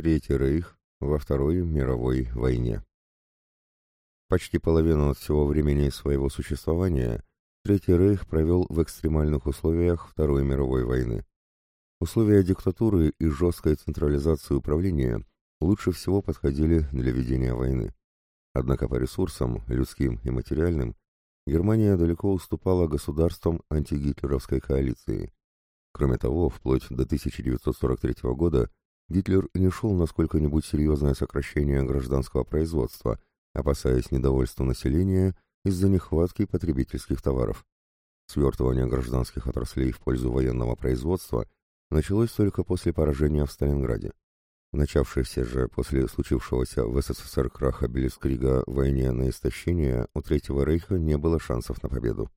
Третий рейх во Второй мировой войне. Почти половину от всего времени своего существования Третий рейх провел в экстремальных условиях Второй мировой войны. Условия диктатуры и жесткой централизации управления лучше всего подходили для ведения войны. Однако по ресурсам, людским и материальным, Германия далеко уступала государствам антигитлеровской коалиции. Кроме того, вплоть до 1943 года Гитлер не шел на сколько-нибудь серьезное сокращение гражданского производства, опасаясь недовольства населения из-за нехватки потребительских товаров. Свертывание гражданских отраслей в пользу военного производства началось только после поражения в Сталинграде. Начавшейся же после случившегося в СССР краха Белискрига войне на истощение у Третьего Рейха не было шансов на победу.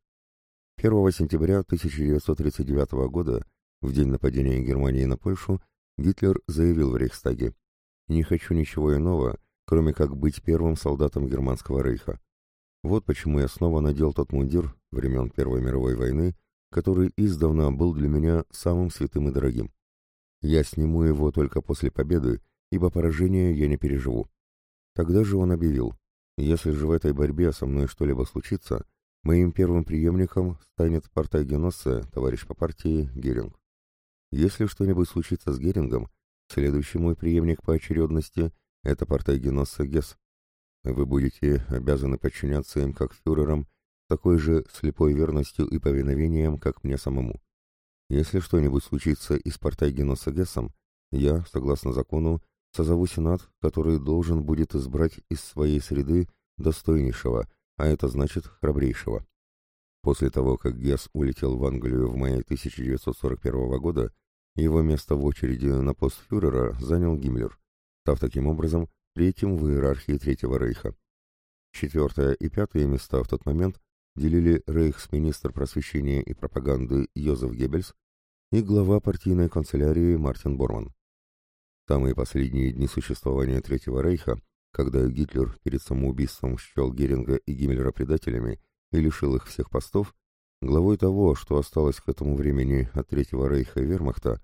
1 сентября 1939 года, в день нападения Германии на Польшу, Гитлер заявил в Рейхстаге «Не хочу ничего иного, кроме как быть первым солдатом Германского Рейха. Вот почему я снова надел тот мундир времен Первой мировой войны, который издавна был для меня самым святым и дорогим. Я сниму его только после победы, ибо поражение я не переживу. Тогда же он объявил, если же в этой борьбе со мной что-либо случится, моим первым преемником станет партагеносце, товарищ по партии, Геринг. Если что-нибудь случится с Герингом, следующий мой преемник по очередности — это партагеносце Гесс. Вы будете обязаны подчиняться им как фюрерам, такой же слепой верностью и повиновением, как мне самому. Если что-нибудь случится и с Партайгино Гессом, я, согласно закону, созову Сенат, который должен будет избрать из своей среды достойнейшего, а это значит храбрейшего. После того, как Гесс улетел в Англию в мае 1941 года, его место в очереди на пост фюрера занял Гиммлер, став таким образом третьим в иерархии Третьего Рейха. Четвертое и пятое места в тот момент делили рейхсминистр просвещения и пропаганды Йозеф Геббельс и глава партийной канцелярии Мартин Борман. Самые последние дни существования Третьего Рейха, когда Гитлер перед самоубийством счел Геринга и Гиммлера предателями и лишил их всех постов, главой того, что осталось к этому времени от Третьего Рейха и Вермахта,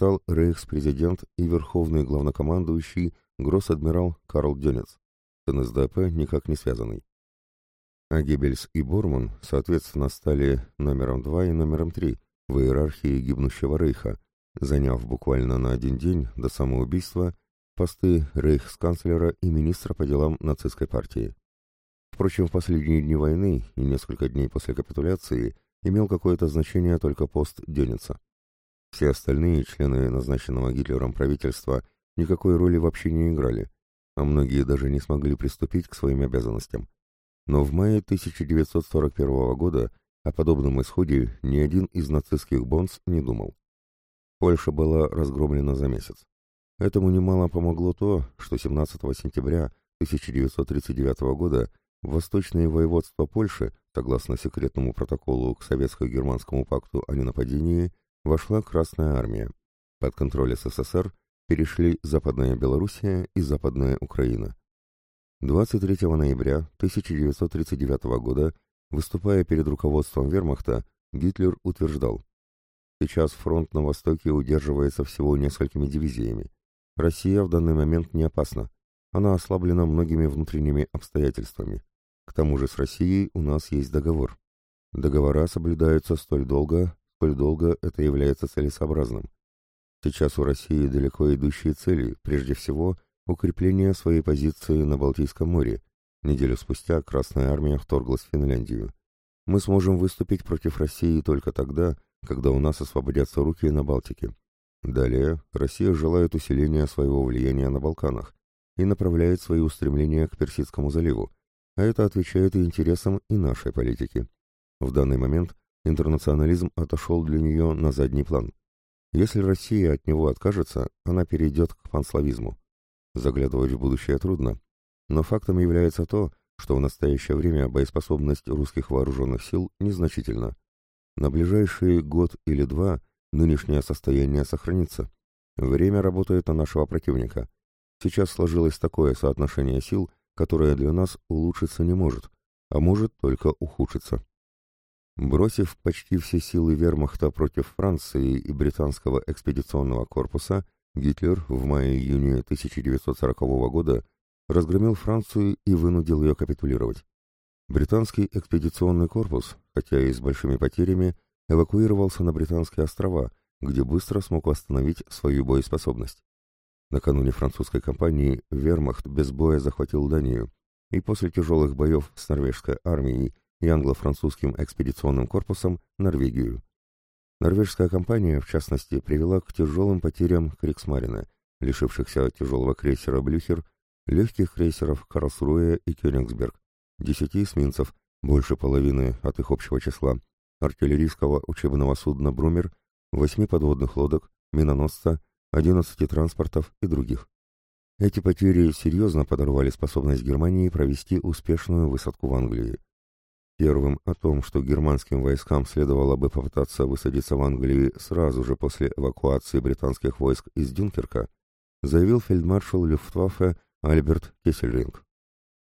стал рейхспрезидент и верховный главнокомандующий гросс-адмирал Карл Дёнец, с НСДАП никак не связанный а Геббельс и Борман, соответственно, стали номером 2 и номером 3 в иерархии гибнущего рейха, заняв буквально на один день до самоубийства посты рейхсканцлера и министра по делам нацистской партии. Впрочем, в последние дни войны и несколько дней после капитуляции имел какое-то значение только пост Дёница. Все остальные члены назначенного Гитлером правительства никакой роли вообще не играли, а многие даже не смогли приступить к своим обязанностям. Но в мае 1941 года о подобном исходе ни один из нацистских бонс не думал. Польша была разгромлена за месяц. Этому немало помогло то, что 17 сентября 1939 года восточные воеводства Польши, согласно секретному протоколу к Советско-Германскому пакту о ненападении, вошла Красная Армия. Под контроль СССР перешли Западная Белоруссия и Западная Украина. 23 ноября 1939 года, выступая перед руководством вермахта, Гитлер утверждал, «Сейчас фронт на востоке удерживается всего несколькими дивизиями. Россия в данный момент не опасна. Она ослаблена многими внутренними обстоятельствами. К тому же с Россией у нас есть договор. Договора соблюдаются столь долго, сколь долго это является целесообразным. Сейчас у России далеко идущие цели, прежде всего – укрепление своей позиции на Балтийском море. Неделю спустя Красная Армия вторглась в Финляндию. Мы сможем выступить против России только тогда, когда у нас освободятся руки на Балтике. Далее, Россия желает усиления своего влияния на Балканах и направляет свои устремления к Персидскому заливу, а это отвечает и интересам и нашей политики. В данный момент интернационализм отошел для нее на задний план. Если Россия от него откажется, она перейдет к панславизму. Заглядывать в будущее трудно, но фактом является то, что в настоящее время боеспособность русских вооруженных сил незначительна. На ближайший год или два нынешнее состояние сохранится. Время работает на нашего противника. Сейчас сложилось такое соотношение сил, которое для нас улучшиться не может, а может только ухудшиться. Бросив почти все силы вермахта против Франции и британского экспедиционного корпуса, Гитлер в мае-июне 1940 года разгромил Францию и вынудил ее капитулировать. Британский экспедиционный корпус, хотя и с большими потерями, эвакуировался на Британские острова, где быстро смог восстановить свою боеспособность. Накануне французской кампании вермахт без боя захватил Данию, и после тяжелых боев с норвежской армией и англо-французским экспедиционным корпусом Норвегию. Норвежская кампания, в частности, привела к тяжелым потерям Криксмарина, лишившихся тяжелого крейсера «Блюхер», легких крейсеров «Карлсруэ» и «Кёнигсберг», десяти эсминцев, больше половины от их общего числа, артиллерийского учебного судна «Брумер», восьми подводных лодок, миноносца, одиннадцати транспортов и других. Эти потери серьезно подорвали способность Германии провести успешную высадку в Англии. Первым о том, что германским войскам следовало бы попытаться высадиться в Англии сразу же после эвакуации британских войск из Дюнкерка, заявил фельдмаршал Люфтваффе Альберт Кессельринг.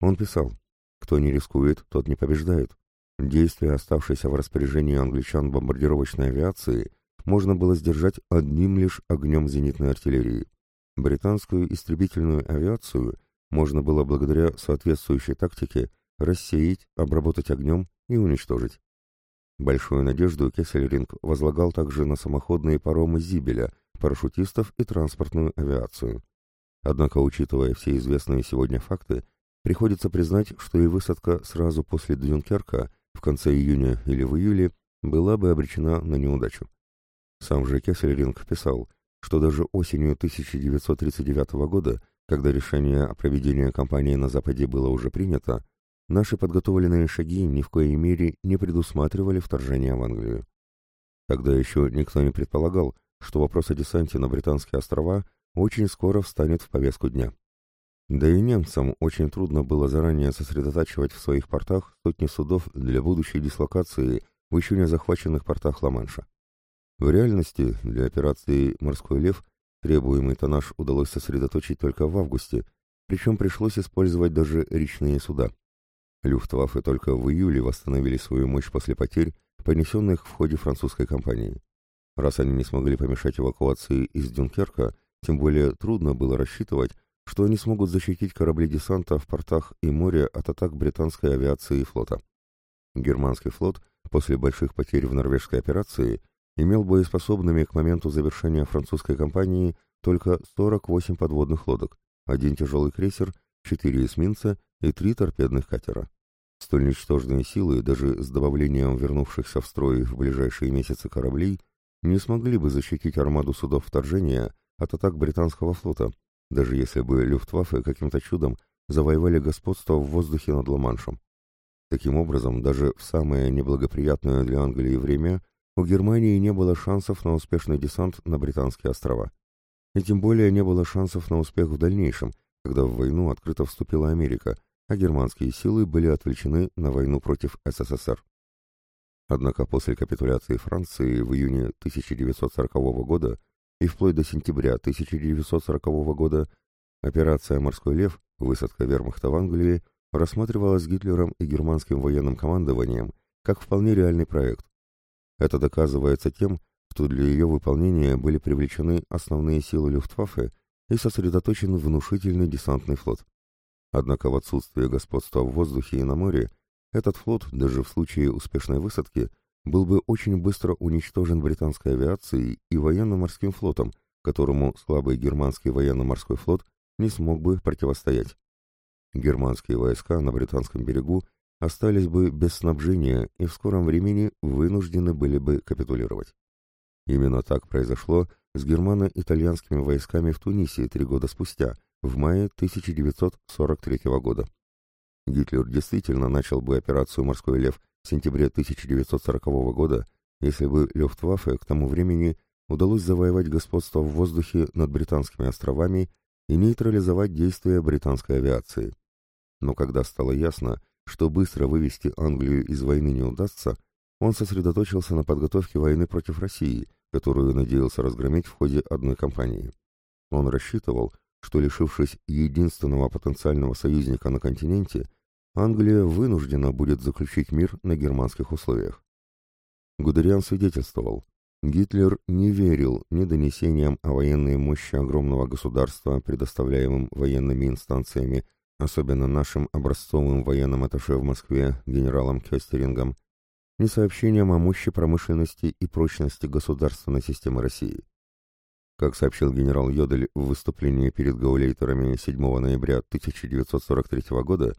Он писал, «Кто не рискует, тот не побеждает. Действия, оставшиеся в распоряжении англичан бомбардировочной авиации, можно было сдержать одним лишь огнем зенитной артиллерии. Британскую истребительную авиацию можно было благодаря соответствующей тактике рассеять, обработать огнем и уничтожить. Большую надежду Кессельринг возлагал также на самоходные паромы Зибеля, парашютистов и транспортную авиацию. Однако, учитывая все известные сегодня факты, приходится признать, что и высадка сразу после Дюнкерка в конце июня или в июле была бы обречена на неудачу. Сам же Кессельринг писал, что даже осенью 1939 года, когда решение о проведении кампании на Западе было уже принято, наши подготовленные шаги ни в коей мере не предусматривали вторжение в Англию. Тогда еще никто не предполагал, что вопрос о десанте на Британские острова очень скоро встанет в повестку дня. Да и немцам очень трудно было заранее сосредотачивать в своих портах сотни судов для будущей дислокации в еще не захваченных портах Ла-Манша. В реальности для операции «Морской лев» требуемый тоннаж удалось сосредоточить только в августе, причем пришлось использовать даже речные суда. Люфтваффе только в июле восстановили свою мощь после потерь, понесенных в ходе французской кампании. Раз они не смогли помешать эвакуации из Дюнкерка, тем более трудно было рассчитывать, что они смогут защитить корабли десанта в портах и море от атак британской авиации и флота. Германский флот после больших потерь в норвежской операции имел боеспособными к моменту завершения французской кампании только 48 подводных лодок, один тяжелый крейсер, четыре эсминца и три торпедных катера. Столь ничтожные силы, даже с добавлением вернувшихся в строй в ближайшие месяцы кораблей, не смогли бы защитить армаду судов вторжения от атак британского флота, даже если бы Люфтваффе каким-то чудом завоевали господство в воздухе над Ла-Маншем. Таким образом, даже в самое неблагоприятное для Англии время у Германии не было шансов на успешный десант на Британские острова. И тем более не было шансов на успех в дальнейшем, когда в войну открыто вступила Америка, а германские силы были отвлечены на войну против СССР. Однако после капитуляции Франции в июне 1940 года и вплоть до сентября 1940 года операция «Морской лев», высадка вермахта в Англии, рассматривалась Гитлером и германским военным командованием как вполне реальный проект. Это доказывается тем, что для ее выполнения были привлечены основные силы Люфтваффе и сосредоточен внушительный десантный флот. Однако в отсутствие господства в воздухе и на море, этот флот, даже в случае успешной высадки, был бы очень быстро уничтожен британской авиацией и военно-морским флотом, которому слабый германский военно-морской флот не смог бы противостоять. Германские войска на британском берегу остались бы без снабжения и в скором времени вынуждены были бы капитулировать. Именно так произошло с германо-итальянскими войсками в Тунисе три года спустя, в мае 1943 года. Гитлер действительно начал бы операцию «Морской лев» в сентябре 1940 года, если бы Люфтваффе к тому времени удалось завоевать господство в воздухе над британскими островами и нейтрализовать действия британской авиации. Но когда стало ясно, что быстро вывести Англию из войны не удастся, он сосредоточился на подготовке войны против России, которую надеялся разгромить в ходе одной кампании. Он рассчитывал, что, лишившись единственного потенциального союзника на континенте, Англия вынуждена будет заключить мир на германских условиях. Гудериан свидетельствовал, Гитлер не верил ни донесениям о военной мощи огромного государства, предоставляемым военными инстанциями, особенно нашим образцовым военным атташе в Москве генералом Кёстерингом, ни сообщениям о мощи промышленности и прочности государственной системы России. Как сообщил генерал Йодель в выступлении перед гаулейтерами 7 ноября 1943 года,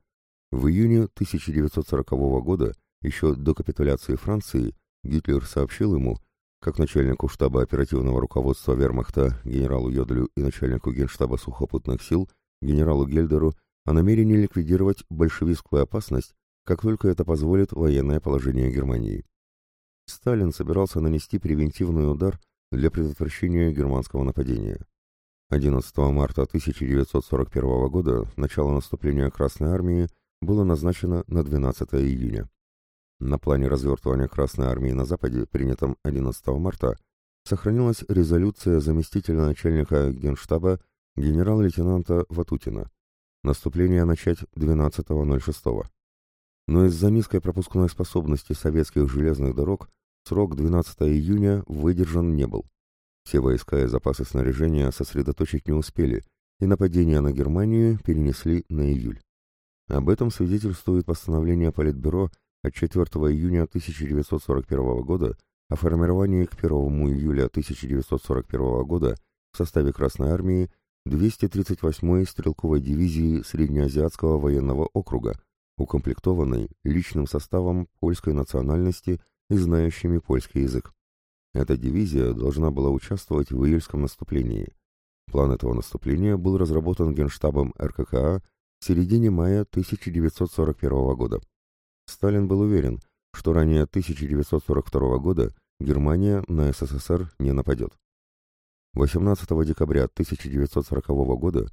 в июне 1940 года, еще до капитуляции Франции, Гитлер сообщил ему, как начальнику штаба оперативного руководства вермахта генералу Йодлю и начальнику генштаба сухопутных сил генералу Гельдеру о намерении ликвидировать большевистскую опасность, как только это позволит военное положение Германии. Сталин собирался нанести превентивный удар для предотвращения германского нападения. 11 марта 1941 года начало наступления Красной Армии было назначено на 12 июня. На плане развертывания Красной Армии на Западе, принятом 11 марта, сохранилась резолюция заместителя начальника Генштаба генерал-лейтенанта Ватутина. Наступление начать 12.06. Но из-за низкой пропускной способности советских железных дорог срок 12 июня выдержан не был. Все войска и запасы снаряжения сосредоточить не успели, и нападение на Германию перенесли на июль. Об этом свидетельствует постановление Политбюро от 4 июня 1941 года о формировании к 1 июля 1941 года в составе Красной Армии 238-й стрелковой дивизии Среднеазиатского военного округа, укомплектованной личным составом польской национальности и знающими польский язык. Эта дивизия должна была участвовать в июльском наступлении. План этого наступления был разработан Генштабом РККА в середине мая 1941 года. Сталин был уверен, что ранее 1942 года Германия на СССР не нападет. 18 декабря 1940 года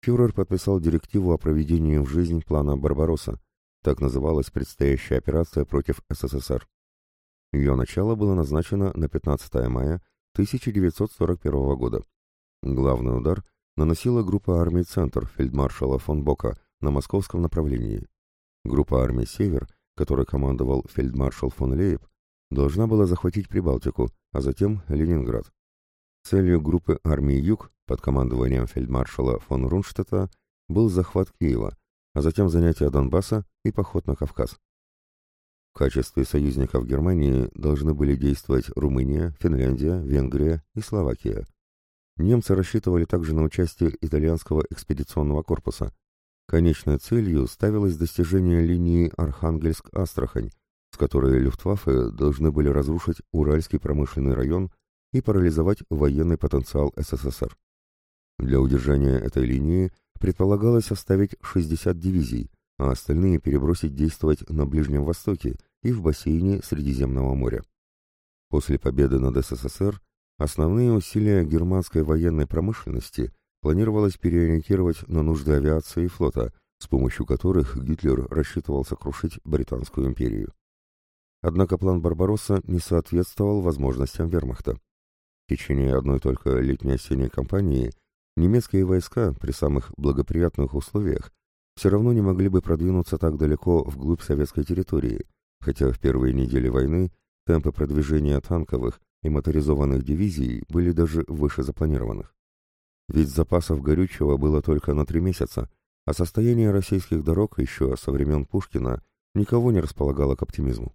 фюрер подписал директиву о проведении в жизнь плана «Барбаросса», так называлась предстоящая операция против СССР. Ее начало было назначено на 15 мая 1941 года. Главный удар наносила группа армий «Центр» фельдмаршала фон Бока на московском направлении. Группа армий «Север», которой командовал фельдмаршал фон Лейб, должна была захватить Прибалтику, а затем Ленинград. Целью группы армии «Юг» под командованием фельдмаршала фон Рунштадта был захват Киева, а затем занятие Донбасса и поход на Кавказ. В качестве союзников Германии должны были действовать Румыния, Финляндия, Венгрия и Словакия. Немцы рассчитывали также на участие итальянского экспедиционного корпуса. Конечной целью ставилось достижение линии Архангельск-Астрахань, с которой Люфтваффе должны были разрушить Уральский промышленный район и парализовать военный потенциал СССР. Для удержания этой линии предполагалось оставить 60 дивизий, а остальные перебросить действовать на Ближнем Востоке и в бассейне Средиземного моря. После победы над СССР основные усилия германской военной промышленности планировалось переориентировать на нужды авиации и флота, с помощью которых Гитлер рассчитывал сокрушить Британскую империю. Однако план Барбаросса не соответствовал возможностям вермахта. В течение одной только летней осенней кампании немецкие войска при самых благоприятных условиях все равно не могли бы продвинуться так далеко вглубь советской территории, хотя в первые недели войны темпы продвижения танковых и моторизованных дивизий были даже выше запланированных. Ведь запасов горючего было только на три месяца, а состояние российских дорог еще со времен Пушкина никого не располагало к оптимизму.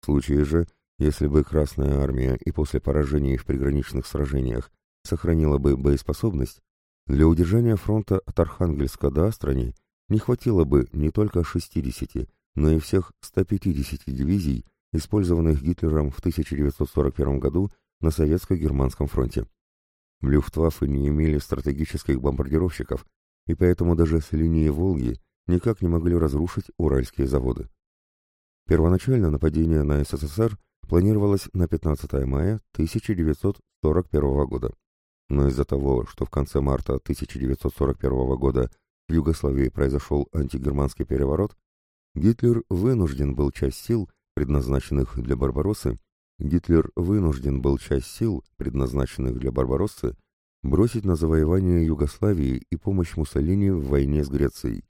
В случае же, если бы Красная Армия и после поражений в приграничных сражениях сохранила бы боеспособность, для удержания фронта от Архангельска до Астрани не хватило бы не только 60, но и всех 150 дивизий, использованных Гитлером в 1941 году на Советско-Германском фронте. Люфтваффе не имели стратегических бомбардировщиков, и поэтому даже с линии Волги никак не могли разрушить уральские заводы. Первоначально нападение на СССР планировалось на 15 мая 1941 года. Но из-за того, что в конце марта 1941 года в Югославии произошел антигерманский переворот, Гитлер вынужден был часть сил, предназначенных для Барбароссы, Гитлер вынужден был часть сил, предназначенных для Барбароссы, бросить на завоевание Югославии и помощь Муссолини в войне с Грецией.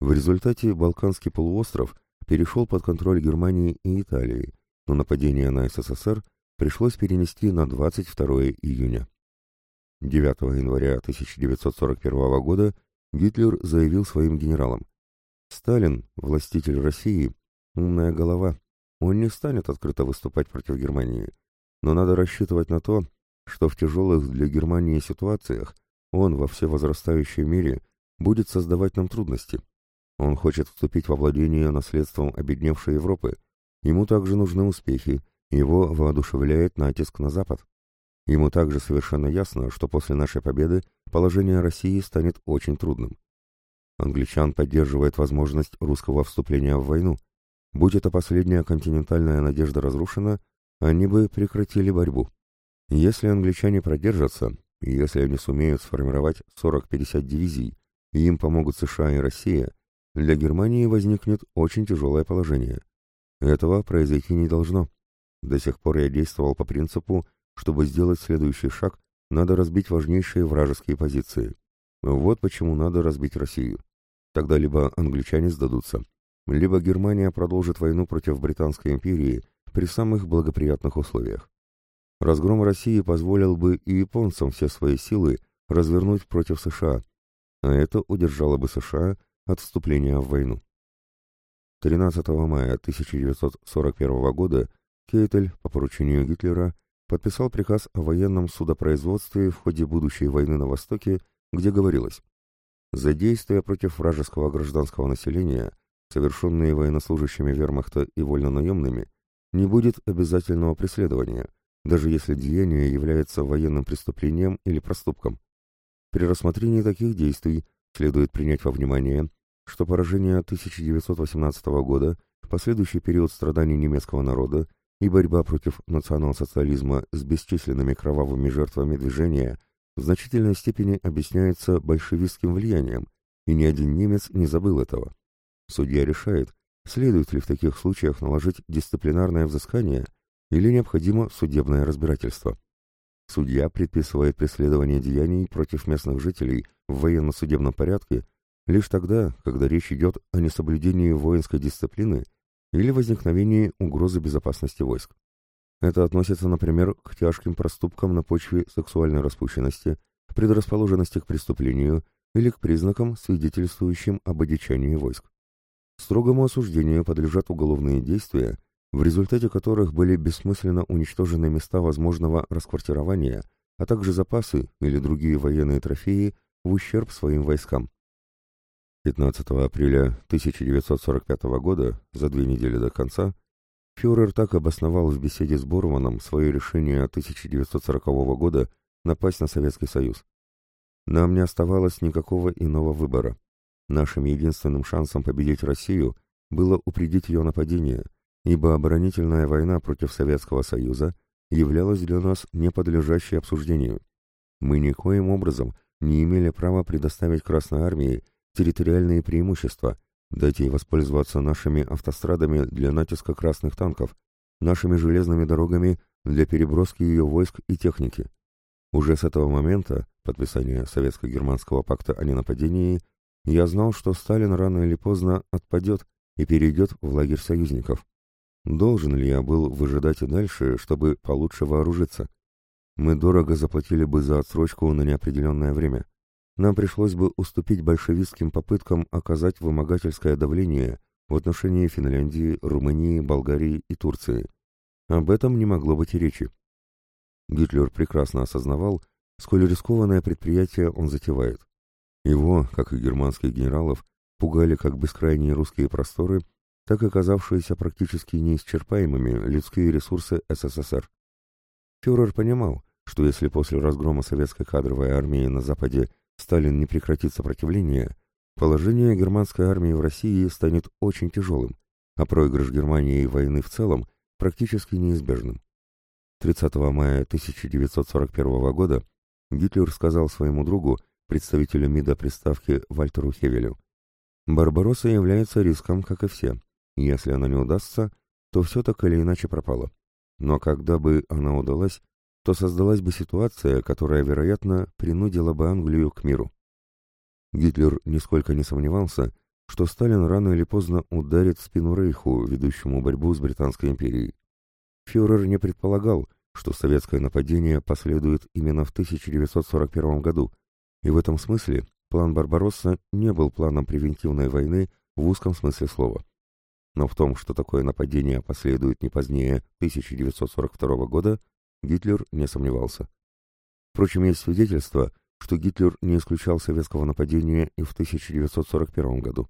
В результате Балканский полуостров перешел под контроль Германии и Италии, но нападение на СССР пришлось перенести на 22 июня. 9 января 1941 года Гитлер заявил своим генералам, «Сталин, властитель России, умная голова, он не станет открыто выступать против Германии, но надо рассчитывать на то, что в тяжелых для Германии ситуациях он во всевозрастающем мире будет создавать нам трудности. Он хочет вступить во владение наследством обедневшей Европы. Ему также нужны успехи, его воодушевляет натиск на Запад. Ему также совершенно ясно, что после нашей победы положение России станет очень трудным. Англичан поддерживает возможность русского вступления в войну. Будь эта последняя континентальная надежда разрушена, они бы прекратили борьбу. Если англичане продержатся, если они сумеют сформировать 40-50 дивизий, и им помогут США и Россия, для Германии возникнет очень тяжелое положение. Этого произойти не должно. До сих пор я действовал по принципу чтобы сделать следующий шаг, надо разбить важнейшие вражеские позиции. Вот почему надо разбить Россию. Тогда либо англичане сдадутся, либо Германия продолжит войну против Британской империи при самых благоприятных условиях. Разгром России позволил бы и японцам все свои силы развернуть против США, а это удержало бы США от вступления в войну. 13 мая 1941 года Кейтель по поручению Гитлера подписал приказ о военном судопроизводстве в ходе будущей войны на Востоке, где говорилось «За действия против вражеского гражданского населения, совершенные военнослужащими вермахта и вольнонаемными, не будет обязательного преследования, даже если деяние является военным преступлением или проступком. При рассмотрении таких действий следует принять во внимание, что поражение 1918 года, последующий период страданий немецкого народа и борьба против национал-социализма с бесчисленными кровавыми жертвами движения в значительной степени объясняется большевистским влиянием, и ни один немец не забыл этого. Судья решает, следует ли в таких случаях наложить дисциплинарное взыскание или необходимо судебное разбирательство. Судья предписывает преследование деяний против местных жителей в военно-судебном порядке лишь тогда, когда речь идет о несоблюдении воинской дисциплины или возникновении угрозы безопасности войск. Это относится, например, к тяжким проступкам на почве сексуальной распущенности, предрасположенности к преступлению или к признакам, свидетельствующим об одичании войск. Строгому осуждению подлежат уголовные действия, в результате которых были бессмысленно уничтожены места возможного расквартирования, а также запасы или другие военные трофеи в ущерб своим войскам. 15 апреля 1945 года, за две недели до конца, фюрер так обосновал в беседе с Борманом свое решение 1940 года напасть на Советский Союз. Нам не оставалось никакого иного выбора. Нашим единственным шансом победить Россию было упредить ее нападение, ибо оборонительная война против Советского Союза являлась для нас неподлежащей обсуждению. Мы никоим образом не имели права предоставить Красной Армии территориальные преимущества, дать ей воспользоваться нашими автострадами для натиска красных танков, нашими железными дорогами для переброски ее войск и техники. Уже с этого момента, подписания Советско-Германского пакта о ненападении, я знал, что Сталин рано или поздно отпадет и перейдет в лагерь союзников. Должен ли я был выжидать и дальше, чтобы получше вооружиться? Мы дорого заплатили бы за отсрочку на неопределенное время нам пришлось бы уступить большевистским попыткам оказать вымогательское давление в отношении Финляндии, Румынии, Болгарии и Турции. Об этом не могло быть и речи. Гитлер прекрасно осознавал, сколь рискованное предприятие он затевает. Его, как и германских генералов, пугали как бескрайние русские просторы, так и оказавшиеся практически неисчерпаемыми людские ресурсы СССР. Фюрер понимал, что если после разгрома советской кадровой армии на Западе Сталин не прекратит сопротивление, положение германской армии в России станет очень тяжелым, а проигрыш Германии и войны в целом практически неизбежным. 30 мая 1941 года Гитлер сказал своему другу, представителю МИДа приставки Вальтеру Хевелю, «Барбаросса является риском, как и все. Если она не удастся, то все так или иначе пропало. Но когда бы она удалась, то создалась бы ситуация, которая, вероятно, принудила бы Англию к миру. Гитлер нисколько не сомневался, что Сталин рано или поздно ударит в спину Рейху, ведущему борьбу с Британской империей. Фюрер не предполагал, что советское нападение последует именно в 1941 году, и в этом смысле план Барбаросса не был планом превентивной войны в узком смысле слова. Но в том, что такое нападение последует не позднее 1942 года, Гитлер не сомневался. Впрочем, есть свидетельство, что Гитлер не исключал советского нападения и в 1941 году.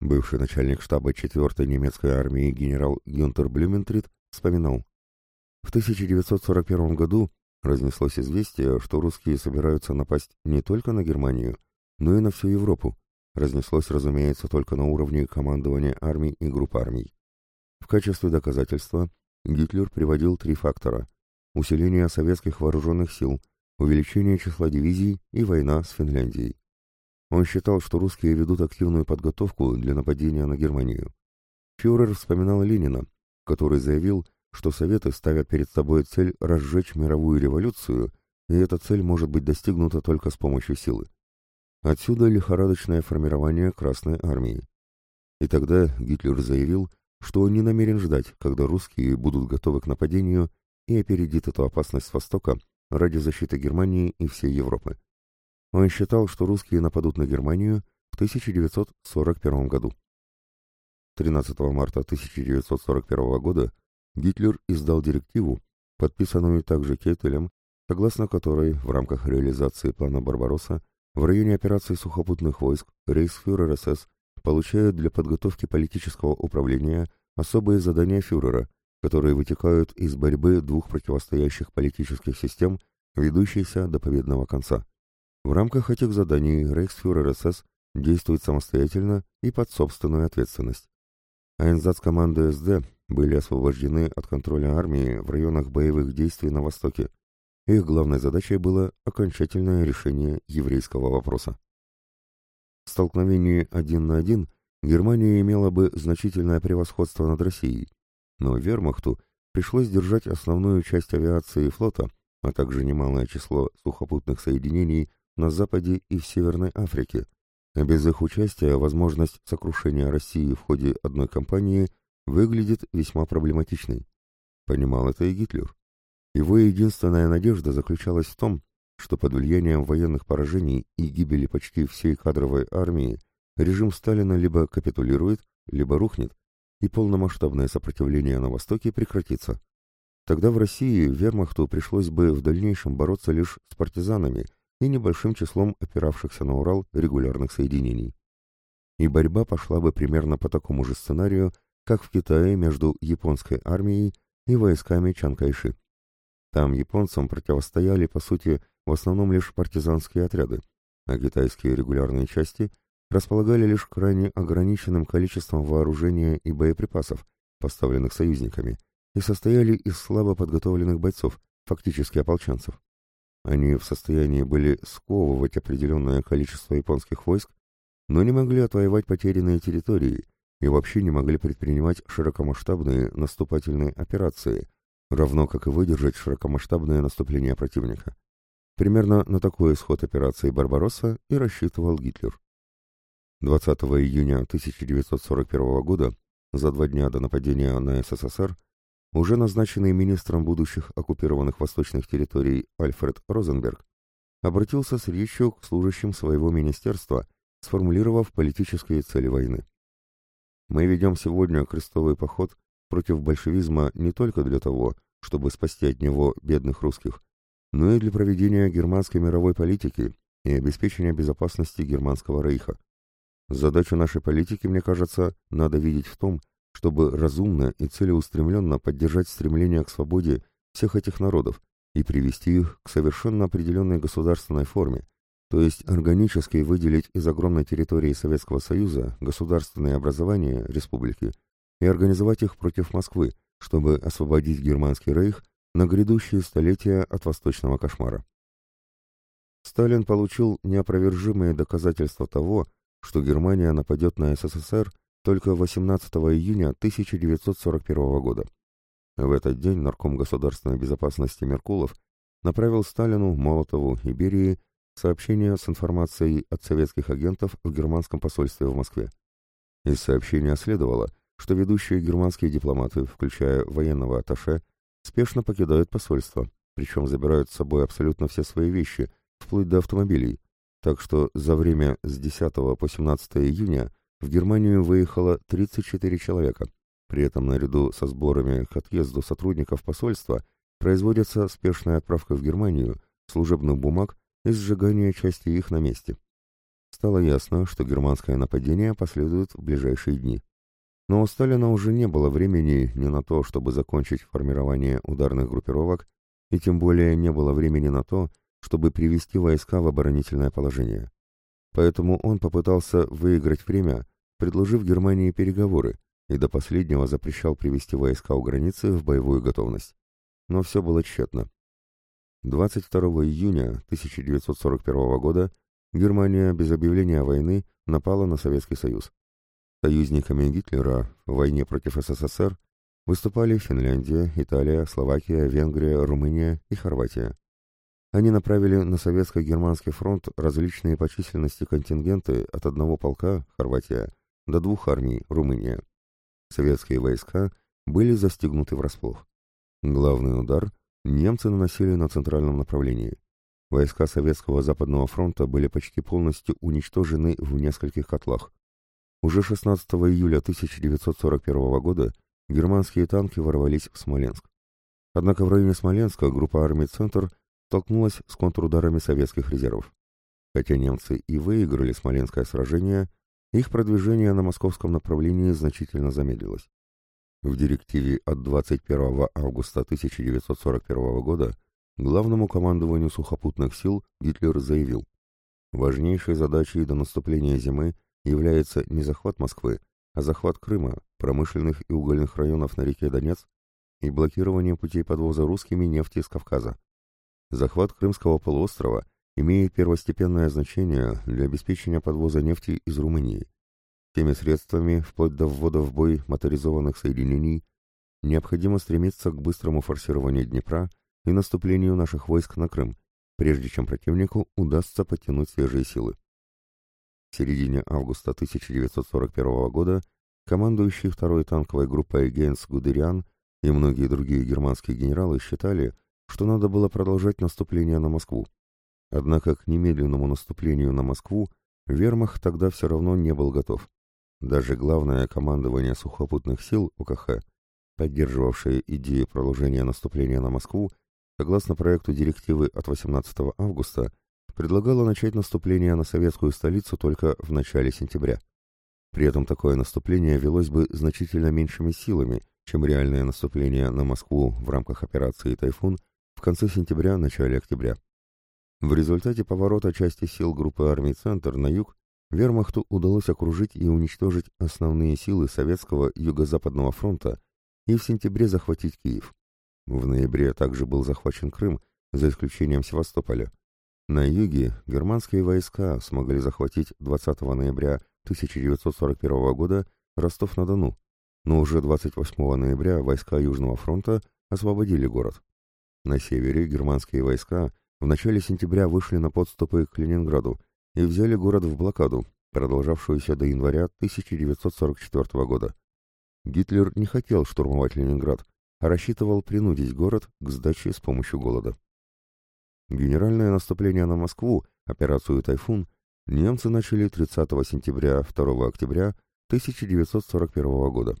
Бывший начальник штаба 4-й немецкой армии генерал Гюнтер Блюментрит вспоминал. В 1941 году разнеслось известие, что русские собираются напасть не только на Германию, но и на всю Европу. Разнеслось, разумеется, только на уровне командования армий и групп армий. В качестве доказательства Гитлер приводил три фактора – усиление советских вооруженных сил, увеличение числа дивизий и война с Финляндией. Он считал, что русские ведут активную подготовку для нападения на Германию. Фюрер вспоминал Ленина, который заявил, что Советы ставят перед собой цель разжечь мировую революцию, и эта цель может быть достигнута только с помощью силы. Отсюда лихорадочное формирование Красной Армии. И тогда Гитлер заявил, что он не намерен ждать, когда русские будут готовы к нападению и опередит эту опасность с Востока ради защиты Германии и всей Европы. Он считал, что русские нападут на Германию в 1941 году. 13 марта 1941 года Гитлер издал директиву, подписанную также Кетелем, согласно которой в рамках реализации плана «Барбаросса» в районе операции сухопутных войск рейхсфюрер СС получает для подготовки политического управления особые задания фюрера, которые вытекают из борьбы двух противостоящих политических систем, ведущейся до победного конца. В рамках этих заданий рейхсфюрер СС действует самостоятельно и под собственную ответственность. А команды СД были освобождены от контроля армии в районах боевых действий на Востоке. Их главной задачей было окончательное решение еврейского вопроса. В столкновении один на один Германия имела бы значительное превосходство над Россией, но Вермахту пришлось держать основную часть авиации и флота, а также немалое число сухопутных соединений на Западе и в Северной Африке, а без их участия возможность сокрушения России в ходе одной кампании выглядит весьма проблематичной. Понимал это и Гитлер. Его единственная надежда заключалась в том, что под влиянием военных поражений и гибели почти всей кадровой армии режим Сталина либо капитулирует, либо рухнет, и полномасштабное сопротивление на Востоке прекратится. Тогда в России вермахту пришлось бы в дальнейшем бороться лишь с партизанами и небольшим числом опиравшихся на Урал регулярных соединений. И борьба пошла бы примерно по такому же сценарию, как в Китае между японской армией и войсками Чанкайши. Там японцам противостояли, по сути, в основном лишь партизанские отряды, а китайские регулярные части располагали лишь крайне ограниченным количеством вооружения и боеприпасов, поставленных союзниками, и состояли из слабо подготовленных бойцов, фактически ополченцев. Они в состоянии были сковывать определенное количество японских войск, но не могли отвоевать потерянные территории и вообще не могли предпринимать широкомасштабные наступательные операции, равно как и выдержать широкомасштабное наступление противника. Примерно на такой исход операции «Барбаросса» и рассчитывал Гитлер. 20 июня 1941 года, за два дня до нападения на СССР, уже назначенный министром будущих оккупированных восточных территорий Альфред Розенберг обратился с речью к служащим своего министерства, сформулировав политические цели войны. «Мы ведем сегодня крестовый поход против большевизма не только для того, чтобы спасти от него бедных русских, но и для проведения германской мировой политики и обеспечения безопасности германского рейха. Задачу нашей политики, мне кажется, надо видеть в том, чтобы разумно и целеустремленно поддержать стремление к свободе всех этих народов и привести их к совершенно определенной государственной форме, то есть органически выделить из огромной территории Советского Союза государственные образования, республики, и организовать их против Москвы, чтобы освободить германский рейх на грядущие столетия от восточного кошмара. Сталин получил неопровержимые доказательства того, что Германия нападет на СССР только 18 июня 1941 года. В этот день нарком государственной безопасности Меркулов направил Сталину, Молотову и Берии сообщение с информацией от советских агентов в германском посольстве в Москве. Из сообщения следовало, что ведущие германские дипломаты, включая военного атташе, спешно покидают посольство, причем забирают с собой абсолютно все свои вещи, вплоть до автомобилей, так что за время с 10 по 17 июня в Германию выехало 34 человека. При этом наряду со сборами к отъезду сотрудников посольства производится спешная отправка в Германию служебных бумаг и сжигание части их на месте. Стало ясно, что германское нападение последует в ближайшие дни. Но у Сталина уже не было времени ни на то, чтобы закончить формирование ударных группировок, и тем более не было времени на то, чтобы привести войска в оборонительное положение. Поэтому он попытался выиграть время, предложив Германии переговоры, и до последнего запрещал привести войска у границы в боевую готовность. Но все было тщетно. 22 июня 1941 года Германия без объявления войны напала на Советский Союз. Союзниками Гитлера в войне против СССР выступали Финляндия, Италия, Словакия, Венгрия, Румыния и Хорватия. Они направили на советско-германский фронт различные по численности контингенты от одного полка, Хорватия, до двух армий, Румыния. Советские войска были застигнуты врасплох. Главный удар немцы наносили на центральном направлении. Войска Советского Западного фронта были почти полностью уничтожены в нескольких котлах. Уже 16 июля 1941 года германские танки ворвались в Смоленск. Однако в районе Смоленска группа армий «Центр» столкнулась с контрударами советских резервов. Хотя немцы и выиграли Смоленское сражение, их продвижение на московском направлении значительно замедлилось. В директиве от 21 августа 1941 года главному командованию сухопутных сил Гитлер заявил, важнейшей задачей до наступления зимы является не захват Москвы, а захват Крыма, промышленных и угольных районов на реке Донец и блокирование путей подвоза русскими нефти из Кавказа. Захват Крымского полуострова имеет первостепенное значение для обеспечения подвоза нефти из Румынии. Теми средствами, вплоть до ввода в бой моторизованных соединений, необходимо стремиться к быстрому форсированию Днепра и наступлению наших войск на Крым, прежде чем противнику удастся подтянуть свежие силы. В середине августа 1941 года командующий второй танковой группой Гейнс Гудериан и многие другие германские генералы считали, что надо было продолжать наступление на Москву. Однако к немедленному наступлению на Москву вермахт тогда все равно не был готов. Даже главное командование сухопутных сил УКХ, поддерживавшее идею продолжения наступления на Москву, согласно проекту директивы от 18 августа, предлагало начать наступление на советскую столицу только в начале сентября. При этом такое наступление велось бы значительно меньшими силами, чем реальное наступление на Москву в рамках операции «Тайфун» в конце сентября-начале октября. В результате поворота части сил группы армий «Центр» на юг вермахту удалось окружить и уничтожить основные силы Советского Юго-Западного фронта и в сентябре захватить Киев. В ноябре также был захвачен Крым, за исключением Севастополя. На юге германские войска смогли захватить 20 ноября 1941 года Ростов-на-Дону, но уже 28 ноября войска Южного фронта освободили город. На севере германские войска в начале сентября вышли на подступы к Ленинграду и взяли город в блокаду, продолжавшуюся до января 1944 года. Гитлер не хотел штурмовать Ленинград, а рассчитывал принудить город к сдаче с помощью голода. Генеральное наступление на Москву, операцию «Тайфун», немцы начали 30 сентября 2 октября 1941 года.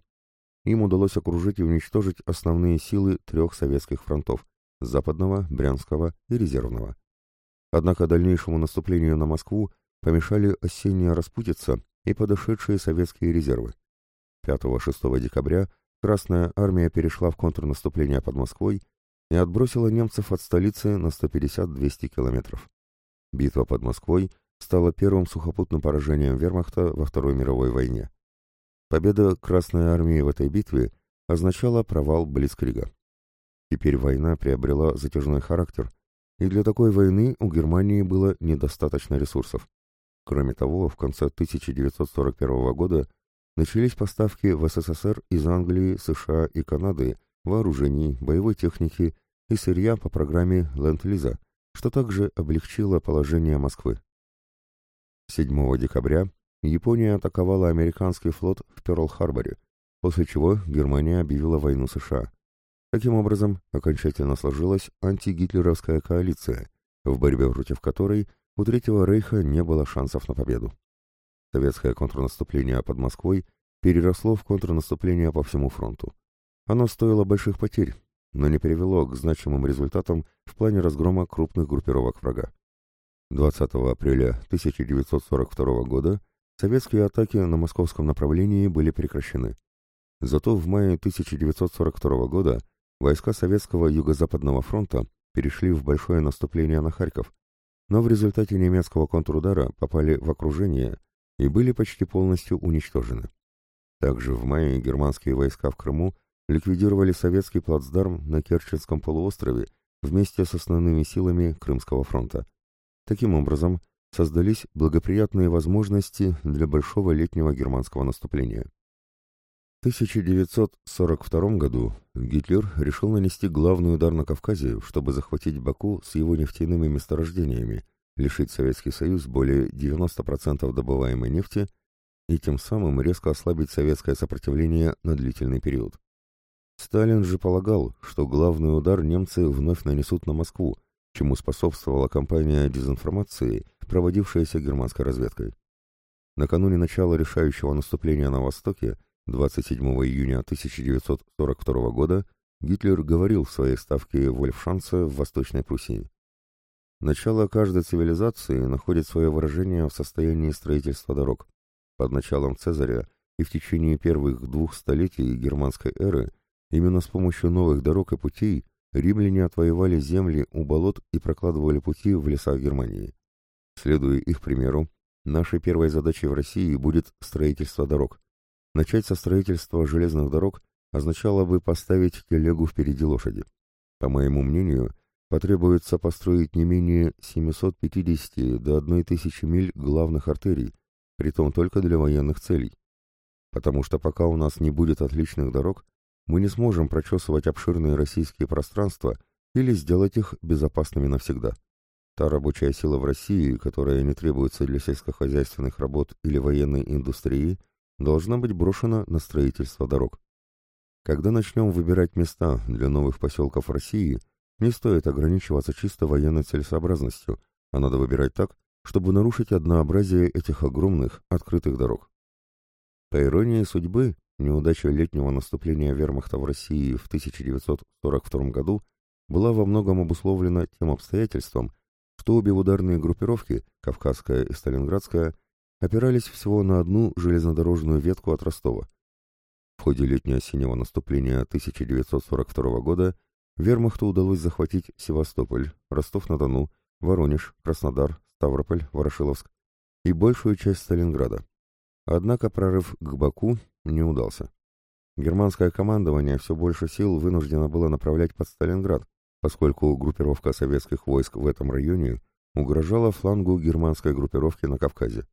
Им удалось окружить и уничтожить основные силы трех советских фронтов Западного, Брянского и Резервного. Однако дальнейшему наступлению на Москву помешали осенняя распутица и подошедшие советские резервы. 5-6 декабря Красная армия перешла в контрнаступление под Москвой и отбросила немцев от столицы на 150-200 километров. Битва под Москвой стала первым сухопутным поражением вермахта во Второй мировой войне. Победа Красной армии в этой битве означала провал Блицкрига. Теперь война приобрела затяжной характер, и для такой войны у Германии было недостаточно ресурсов. Кроме того, в конце 1941 года начались поставки в СССР из Англии, США и Канады вооружений, боевой техники и сырья по программе Ленд-Лиза, что также облегчило положение Москвы. 7 декабря Япония атаковала американский флот в Пёрл-Харборе, после чего Германия объявила войну США. Таким образом, окончательно сложилась антигитлеровская коалиция, в борьбе против которой у Третьего Рейха не было шансов на победу. Советское контрнаступление под Москвой переросло в контрнаступление по всему фронту. Оно стоило больших потерь, но не привело к значимым результатам в плане разгрома крупных группировок врага. 20 апреля 1942 года советские атаки на московском направлении были прекращены. Зато в мае 1942 года войска Советского Юго-Западного фронта перешли в большое наступление на Харьков, но в результате немецкого контрудара попали в окружение и были почти полностью уничтожены. Также в мае германские войска в Крыму ликвидировали советский плацдарм на Керченском полуострове вместе с основными силами Крымского фронта. Таким образом, создались благоприятные возможности для большого летнего германского наступления. В 1942 году Гитлер решил нанести главный удар на Кавказе, чтобы захватить Баку с его нефтяными месторождениями, лишить Советский Союз более 90% добываемой нефти и тем самым резко ослабить советское сопротивление на длительный период. Сталин же полагал, что главный удар немцы вновь нанесут на Москву, чему способствовала кампания дезинформации, проводившаяся германской разведкой. Накануне начала решающего наступления на Востоке 27 июня 1942 года Гитлер говорил в своей ставке Вольфшанце в Восточной Пруссии. Начало каждой цивилизации находит свое выражение в состоянии строительства дорог. Под началом Цезаря и в течение первых двух столетий германской эры именно с помощью новых дорог и путей римляне отвоевали земли у болот и прокладывали пути в лесах Германии. Следуя их примеру, нашей первой задачей в России будет строительство дорог – Начать со строительства железных дорог означало бы поставить телегу впереди лошади. По моему мнению, потребуется построить не менее 750 до 1000 миль главных артерий, притом только для военных целей. Потому что пока у нас не будет отличных дорог, мы не сможем прочесывать обширные российские пространства или сделать их безопасными навсегда. Та рабочая сила в России, которая не требуется для сельскохозяйственных работ или военной индустрии, должна быть брошена на строительство дорог. Когда начнем выбирать места для новых поселков России, не стоит ограничиваться чисто военной целесообразностью, а надо выбирать так, чтобы нарушить однообразие этих огромных открытых дорог. По иронии судьбы, неудача летнего наступления вермахта в России в 1942 году была во многом обусловлена тем обстоятельством, что обе ударные группировки, Кавказская и Сталинградская, опирались всего на одну железнодорожную ветку от Ростова. В ходе летнего-осеннего наступления 1942 года вермахту удалось захватить Севастополь, Ростов-на-Дону, Воронеж, Краснодар, Ставрополь, Ворошиловск и большую часть Сталинграда. Однако прорыв к Баку не удался. Германское командование все больше сил вынуждено было направлять под Сталинград, поскольку группировка советских войск в этом районе угрожала флангу германской группировки на Кавказе.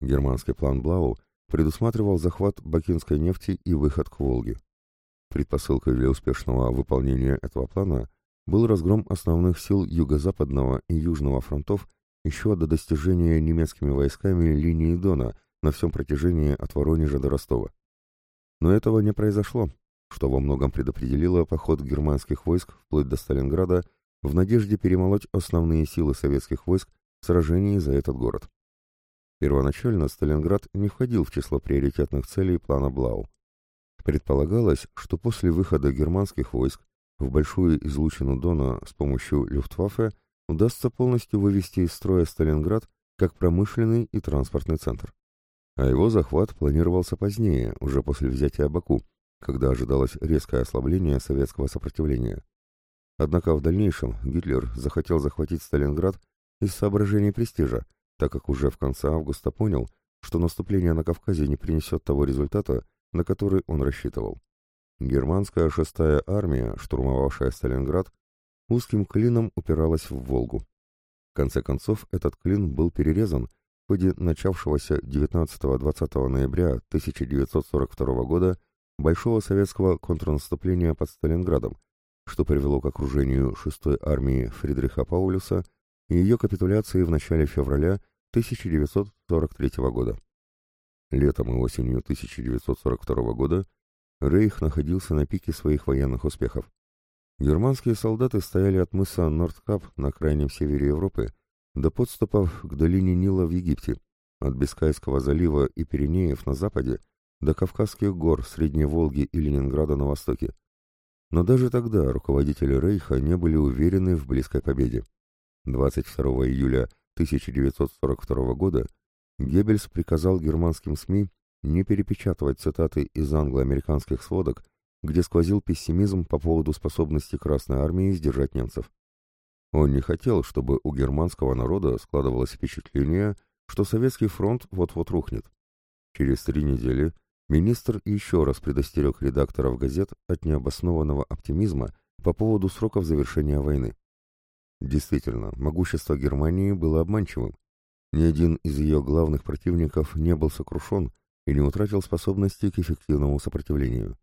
Германский план Блау предусматривал захват бакинской нефти и выход к Волге. Предпосылкой для успешного выполнения этого плана был разгром основных сил Юго-Западного и Южного фронтов еще до достижения немецкими войсками линии Дона на всем протяжении от Воронежа до Ростова. Но этого не произошло, что во многом предопределило поход германских войск вплоть до Сталинграда в надежде перемолоть основные силы советских войск в сражении за этот город. Первоначально Сталинград не входил в число приоритетных целей плана Блау. Предполагалось, что после выхода германских войск в большую излучину Дона с помощью Люфтваффе удастся полностью вывести из строя Сталинград как промышленный и транспортный центр. А его захват планировался позднее, уже после взятия Баку, когда ожидалось резкое ослабление советского сопротивления. Однако в дальнейшем Гитлер захотел захватить Сталинград из соображений престижа, так как уже в конце августа понял, что наступление на Кавказе не принесет того результата, на который он рассчитывал. Германская шестая армия, штурмовавшая Сталинград, узким клином упиралась в Волгу. В конце концов, этот клин был перерезан в ходе начавшегося 19-20 ноября 1942 года большого советского контрнаступления под Сталинградом, что привело к окружению 6-й армии Фридриха Паулюса и ее капитуляции в начале февраля 1943 года. Летом и осенью 1942 года Рейх находился на пике своих военных успехов. Германские солдаты стояли от мыса Нордкап на крайнем севере Европы до подступов к долине Нила в Египте, от Бискайского залива и Пиренеев на западе до Кавказских гор Средней Волги и Ленинграда на востоке. Но даже тогда руководители Рейха не были уверены в близкой победе. 22 июля 1942 года Геббельс приказал германским СМИ не перепечатывать цитаты из англо-американских сводок, где сквозил пессимизм по поводу способности Красной Армии сдержать немцев. Он не хотел, чтобы у германского народа складывалось впечатление, что Советский фронт вот-вот рухнет. Через три недели министр еще раз предостерег редакторов газет от необоснованного оптимизма по поводу сроков завершения войны. Действительно, могущество Германии было обманчивым. Ни один из ее главных противников не был сокрушен и не утратил способности к эффективному сопротивлению.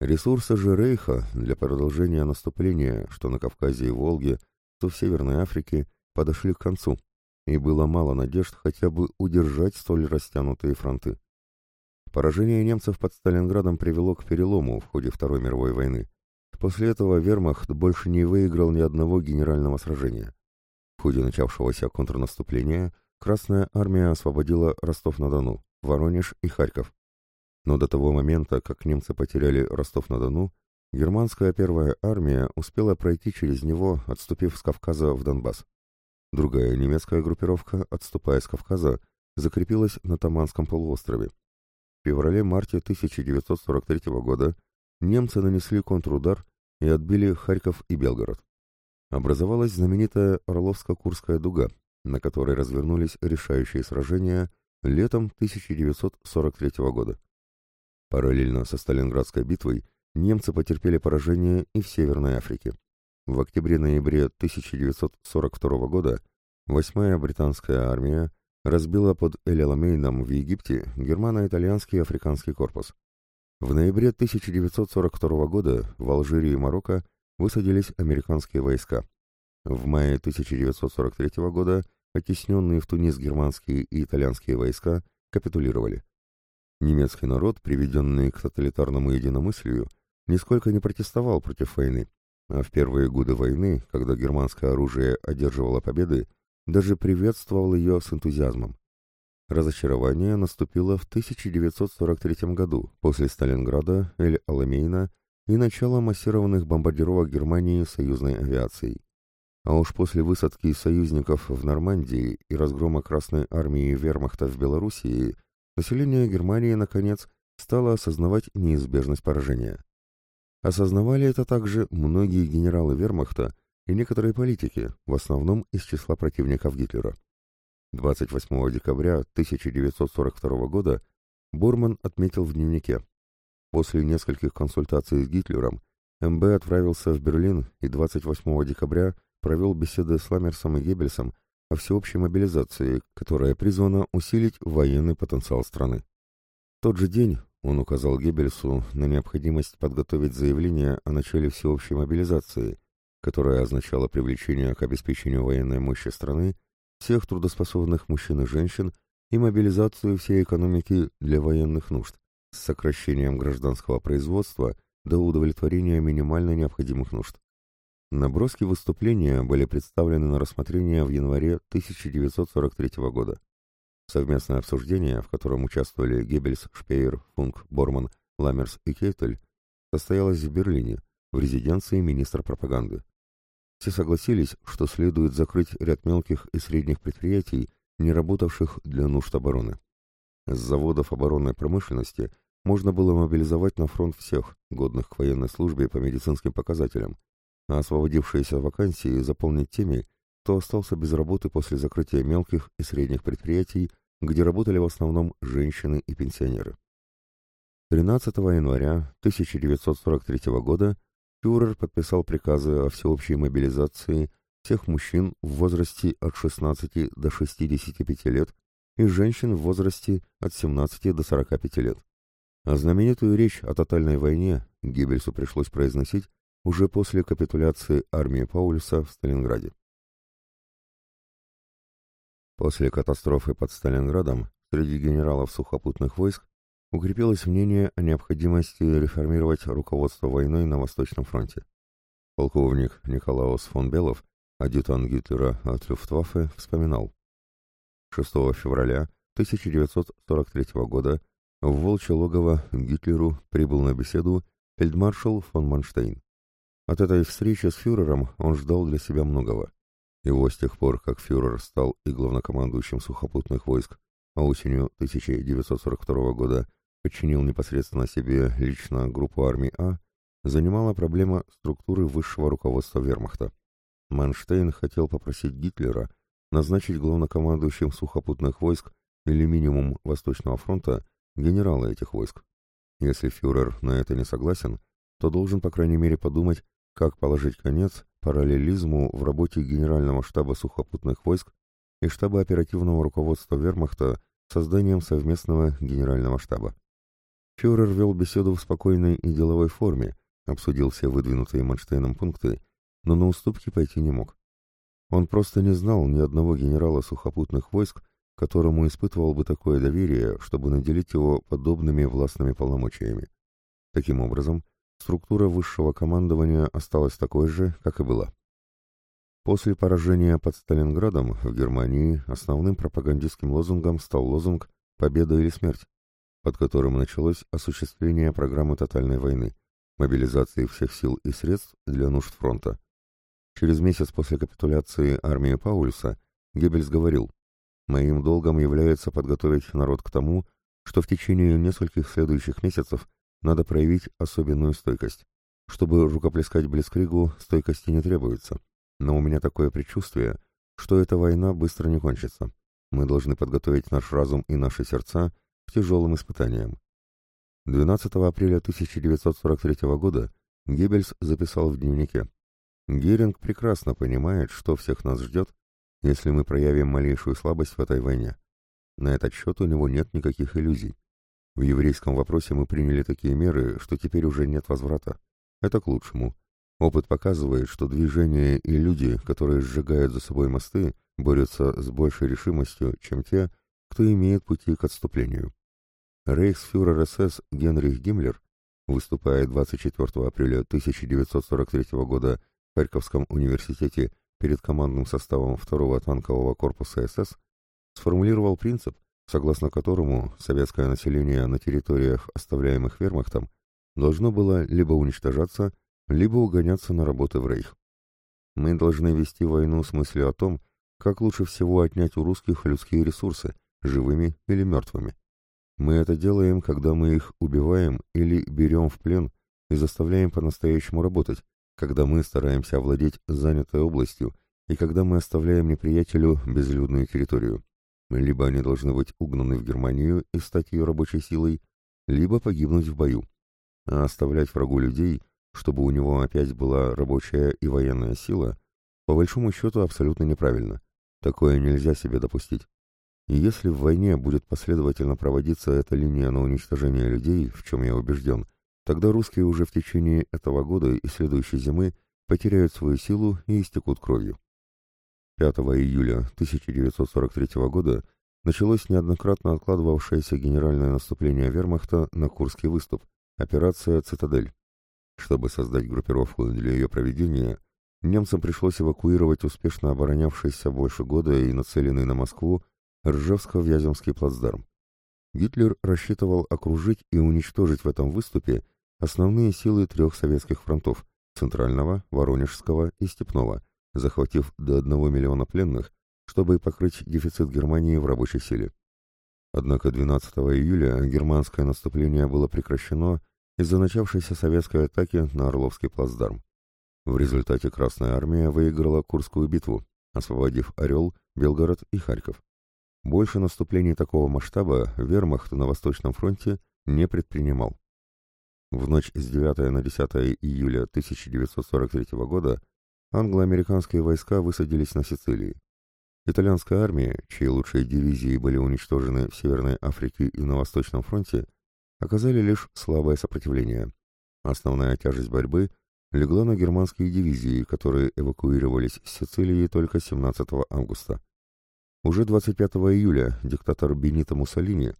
Ресурсы же Рейха для продолжения наступления, что на Кавказе и Волге, то в Северной Африке, подошли к концу, и было мало надежд хотя бы удержать столь растянутые фронты. Поражение немцев под Сталинградом привело к перелому в ходе Второй мировой войны. После этого вермахт больше не выиграл ни одного генерального сражения. В ходе начавшегося контрнаступления Красная армия освободила Ростов-на-Дону, Воронеж и Харьков. Но до того момента, как немцы потеряли Ростов-на-Дону, германская первая армия успела пройти через него, отступив с Кавказа в Донбасс. Другая немецкая группировка, отступая с Кавказа, закрепилась на Таманском полуострове. В феврале-марте 1943 года немцы нанесли контрудар и отбили Харьков и Белгород. Образовалась знаменитая Орловско-Курская дуга, на которой развернулись решающие сражения летом 1943 года. Параллельно со Сталинградской битвой немцы потерпели поражение и в Северной Африке. В октябре-ноябре 1942 года 8-я британская армия разбила под Эль-Аламейном в Египте германо-итальянский африканский корпус. В ноябре 1942 года в Алжире и Марокко высадились американские войска. В мае 1943 года оттесненные в Тунис германские и итальянские войска капитулировали. Немецкий народ, приведенный к тоталитарному единомыслию, нисколько не протестовал против войны, а в первые годы войны, когда германское оружие одерживало победы, даже приветствовал ее с энтузиазмом. Разочарование наступило в 1943 году, после Сталинграда, Эль-Аламейна и начала массированных бомбардировок Германии союзной авиацией. А уж после высадки союзников в Нормандии и разгрома Красной армии вермахта в Белоруссии, население Германии, наконец, стало осознавать неизбежность поражения. Осознавали это также многие генералы вермахта и некоторые политики, в основном из числа противников Гитлера. 28 декабря 1942 года Борман отметил в дневнике. После нескольких консультаций с Гитлером МБ отправился в Берлин и 28 декабря провел беседы с Ламмерсом и Геббельсом о всеобщей мобилизации, которая призвана усилить военный потенциал страны. В тот же день он указал Геббельсу на необходимость подготовить заявление о начале всеобщей мобилизации, которое означало привлечение к обеспечению военной мощи страны всех трудоспособных мужчин и женщин и мобилизацию всей экономики для военных нужд с сокращением гражданского производства до удовлетворения минимально необходимых нужд. Наброски выступления были представлены на рассмотрение в январе 1943 года. Совместное обсуждение, в котором участвовали Геббельс, Шпеер, Функ, Борман, Ламмерс и Кейтель, состоялось в Берлине, в резиденции министра пропаганды. Все согласились, что следует закрыть ряд мелких и средних предприятий, не работавших для нужд обороны. С заводов оборонной промышленности можно было мобилизовать на фронт всех, годных к военной службе по медицинским показателям, а освободившиеся вакансии заполнить теми, кто остался без работы после закрытия мелких и средних предприятий, где работали в основном женщины и пенсионеры. 13 января 1943 года фюрер подписал приказы о всеобщей мобилизации всех мужчин в возрасте от 16 до 65 лет и женщин в возрасте от 17 до 45 лет. А знаменитую речь о тотальной войне Геббельсу пришлось произносить уже после капитуляции армии Паулюса в Сталинграде. После катастрофы под Сталинградом среди генералов сухопутных войск укрепилось мнение о необходимости реформировать руководство войной на Восточном фронте. Полковник Николаус фон Белов, адъютант Гитлера от Люфтваффе, вспоминал. 6 февраля 1943 года в Волчье логово Гитлеру прибыл на беседу фельдмаршал фон Манштейн. От этой встречи с фюрером он ждал для себя многого. Его с тех пор, как фюрер стал и главнокомандующим сухопутных войск, а осенью 1942 года подчинил непосредственно себе лично группу армий А, занимала проблема структуры высшего руководства вермахта. Манштейн хотел попросить Гитлера назначить главнокомандующим сухопутных войск или минимум Восточного фронта генерала этих войск. Если фюрер на это не согласен, то должен, по крайней мере, подумать, как положить конец параллелизму в работе Генерального штаба сухопутных войск и штаба оперативного руководства вермахта созданием совместного генерального штаба. Фюрер вел беседу в спокойной и деловой форме, обсудил все выдвинутые Манштейном пункты, но на уступки пойти не мог. Он просто не знал ни одного генерала сухопутных войск, которому испытывал бы такое доверие, чтобы наделить его подобными властными полномочиями. Таким образом, структура высшего командования осталась такой же, как и была. После поражения под Сталинградом в Германии основным пропагандистским лозунгом стал лозунг «Победа или смерть», под которым началось осуществление программы тотальной войны, мобилизации всех сил и средств для нужд фронта. Через месяц после капитуляции армии Паульса Геббельс говорил, «Моим долгом является подготовить народ к тому, что в течение нескольких следующих месяцев надо проявить особенную стойкость. Чтобы рукоплескать Блицкригу, стойкости не требуется. Но у меня такое предчувствие, что эта война быстро не кончится. Мы должны подготовить наш разум и наши сердца тяжелым испытаниям. 12 апреля 1943 года Геббельс записал в дневнике Геринг прекрасно понимает, что всех нас ждет, если мы проявим малейшую слабость в этой войне. На этот счет у него нет никаких иллюзий. В еврейском вопросе мы приняли такие меры, что теперь уже нет возврата. Это к лучшему. Опыт показывает, что движения и люди, которые сжигают за собой мосты, борются с большей решимостью, чем те, кто имеет пути к отступлению. Рейхсфюрер СС Генрих Гиммлер, выступая 24 апреля 1943 года в Харьковском университете перед командным составом 2-го танкового корпуса СС, сформулировал принцип, согласно которому советское население на территориях, оставляемых вермахтом, должно было либо уничтожаться, либо угоняться на работы в Рейх. Мы должны вести войну с мыслью о том, как лучше всего отнять у русских людские ресурсы, живыми или мертвыми. Мы это делаем, когда мы их убиваем или берем в плен и заставляем по-настоящему работать, когда мы стараемся овладеть занятой областью и когда мы оставляем неприятелю безлюдную территорию. Либо они должны быть угнаны в Германию и стать ее рабочей силой, либо погибнуть в бою. А оставлять врагу людей, чтобы у него опять была рабочая и военная сила, по большому счету абсолютно неправильно. Такое нельзя себе допустить. И если в войне будет последовательно проводиться эта линия на уничтожение людей, в чем я убежден, Тогда русские уже в течение этого года и следующей зимы потеряют свою силу и истекут кровью. 5 июля 1943 года началось неоднократно откладывавшееся генеральное наступление вермахта на Курский выступ, операция «Цитадель». Чтобы создать группировку для ее проведения, немцам пришлось эвакуировать успешно оборонявшийся больше года и нацеленный на Москву Ржевско-Вяземский плацдарм. Гитлер рассчитывал окружить и уничтожить в этом выступе основные силы трех советских фронтов – Центрального, Воронежского и Степного, захватив до 1 миллиона пленных, чтобы покрыть дефицит Германии в рабочей силе. Однако 12 июля германское наступление было прекращено из-за начавшейся советской атаки на Орловский плацдарм. В результате Красная Армия выиграла Курскую битву, освободив Орел, Белгород и Харьков. Больше наступлений такого масштаба вермахт на Восточном фронте не предпринимал. В ночь с 9 на 10 июля 1943 года англо-американские войска высадились на Сицилии. Итальянская армия, чьи лучшие дивизии были уничтожены в Северной Африке и на Восточном фронте, оказали лишь слабое сопротивление. Основная тяжесть борьбы легла на германские дивизии, которые эвакуировались с Сицилии только 17 августа. Уже 25 июля диктатор Бенито Муссолини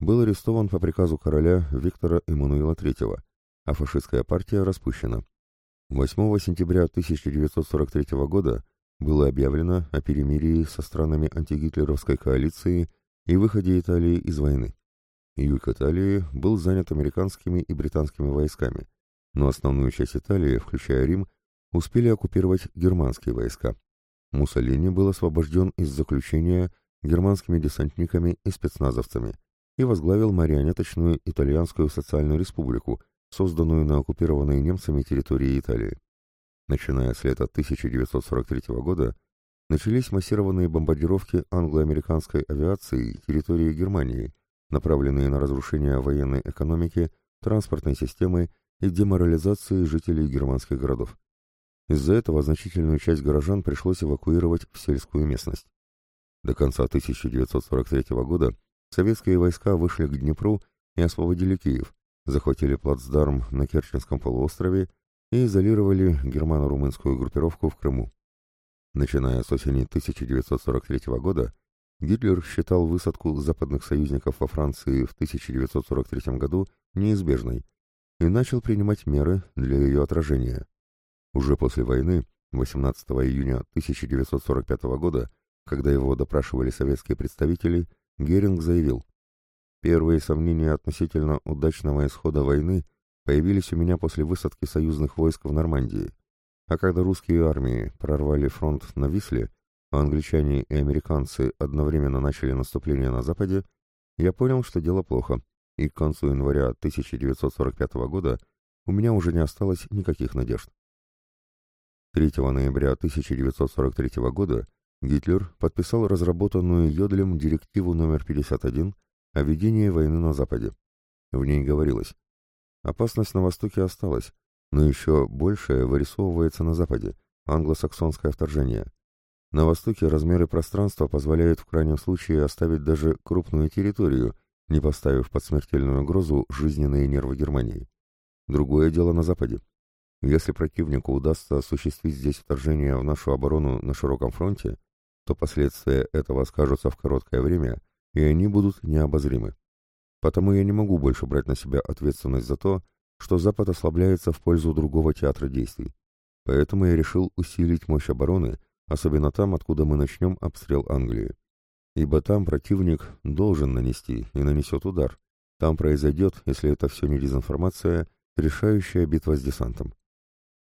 был арестован по приказу короля Виктора Эммануила III, а фашистская партия распущена. 8 сентября 1943 года было объявлено о перемирии со странами антигитлеровской коалиции и выходе Италии из войны. Юг Италии был занят американскими и британскими войсками, но основную часть Италии, включая Рим, успели оккупировать германские войска. Муссолини был освобожден из заключения германскими десантниками и спецназовцами и возглавил марионеточную итальянскую социальную республику, созданную на оккупированной немцами территории Италии. Начиная с лета 1943 года, начались массированные бомбардировки англо-американской авиации территории Германии, направленные на разрушение военной экономики, транспортной системы и деморализации жителей германских городов. Из-за этого значительную часть горожан пришлось эвакуировать в сельскую местность. До конца 1943 года советские войска вышли к Днепру и освободили Киев, захватили плацдарм на Керченском полуострове и изолировали германо-румынскую группировку в Крыму. Начиная с осени 1943 года, Гитлер считал высадку западных союзников во Франции в 1943 году неизбежной и начал принимать меры для ее отражения. Уже после войны, 18 июня 1945 года, когда его допрашивали советские представители, Геринг заявил, «Первые сомнения относительно удачного исхода войны появились у меня после высадки союзных войск в Нормандии, а когда русские армии прорвали фронт на Висле, а англичане и американцы одновременно начали наступление на Западе, я понял, что дело плохо, и к концу января 1945 года у меня уже не осталось никаких надежд. 3 ноября 1943 года Гитлер подписал разработанную Йодлем директиву номер 51 о ведении войны на Западе. В ней говорилось, опасность на Востоке осталась, но еще большее вырисовывается на Западе, англосаксонское вторжение. На Востоке размеры пространства позволяют в крайнем случае оставить даже крупную территорию, не поставив под смертельную угрозу жизненные нервы Германии. Другое дело на Западе. Если противнику удастся осуществить здесь вторжение в нашу оборону на широком фронте, то последствия этого скажутся в короткое время, и они будут необозримы. Потому я не могу больше брать на себя ответственность за то, что Запад ослабляется в пользу другого театра действий. Поэтому я решил усилить мощь обороны, особенно там, откуда мы начнем обстрел Англии. Ибо там противник должен нанести и нанесет удар. Там произойдет, если это все не дезинформация, решающая битва с десантом.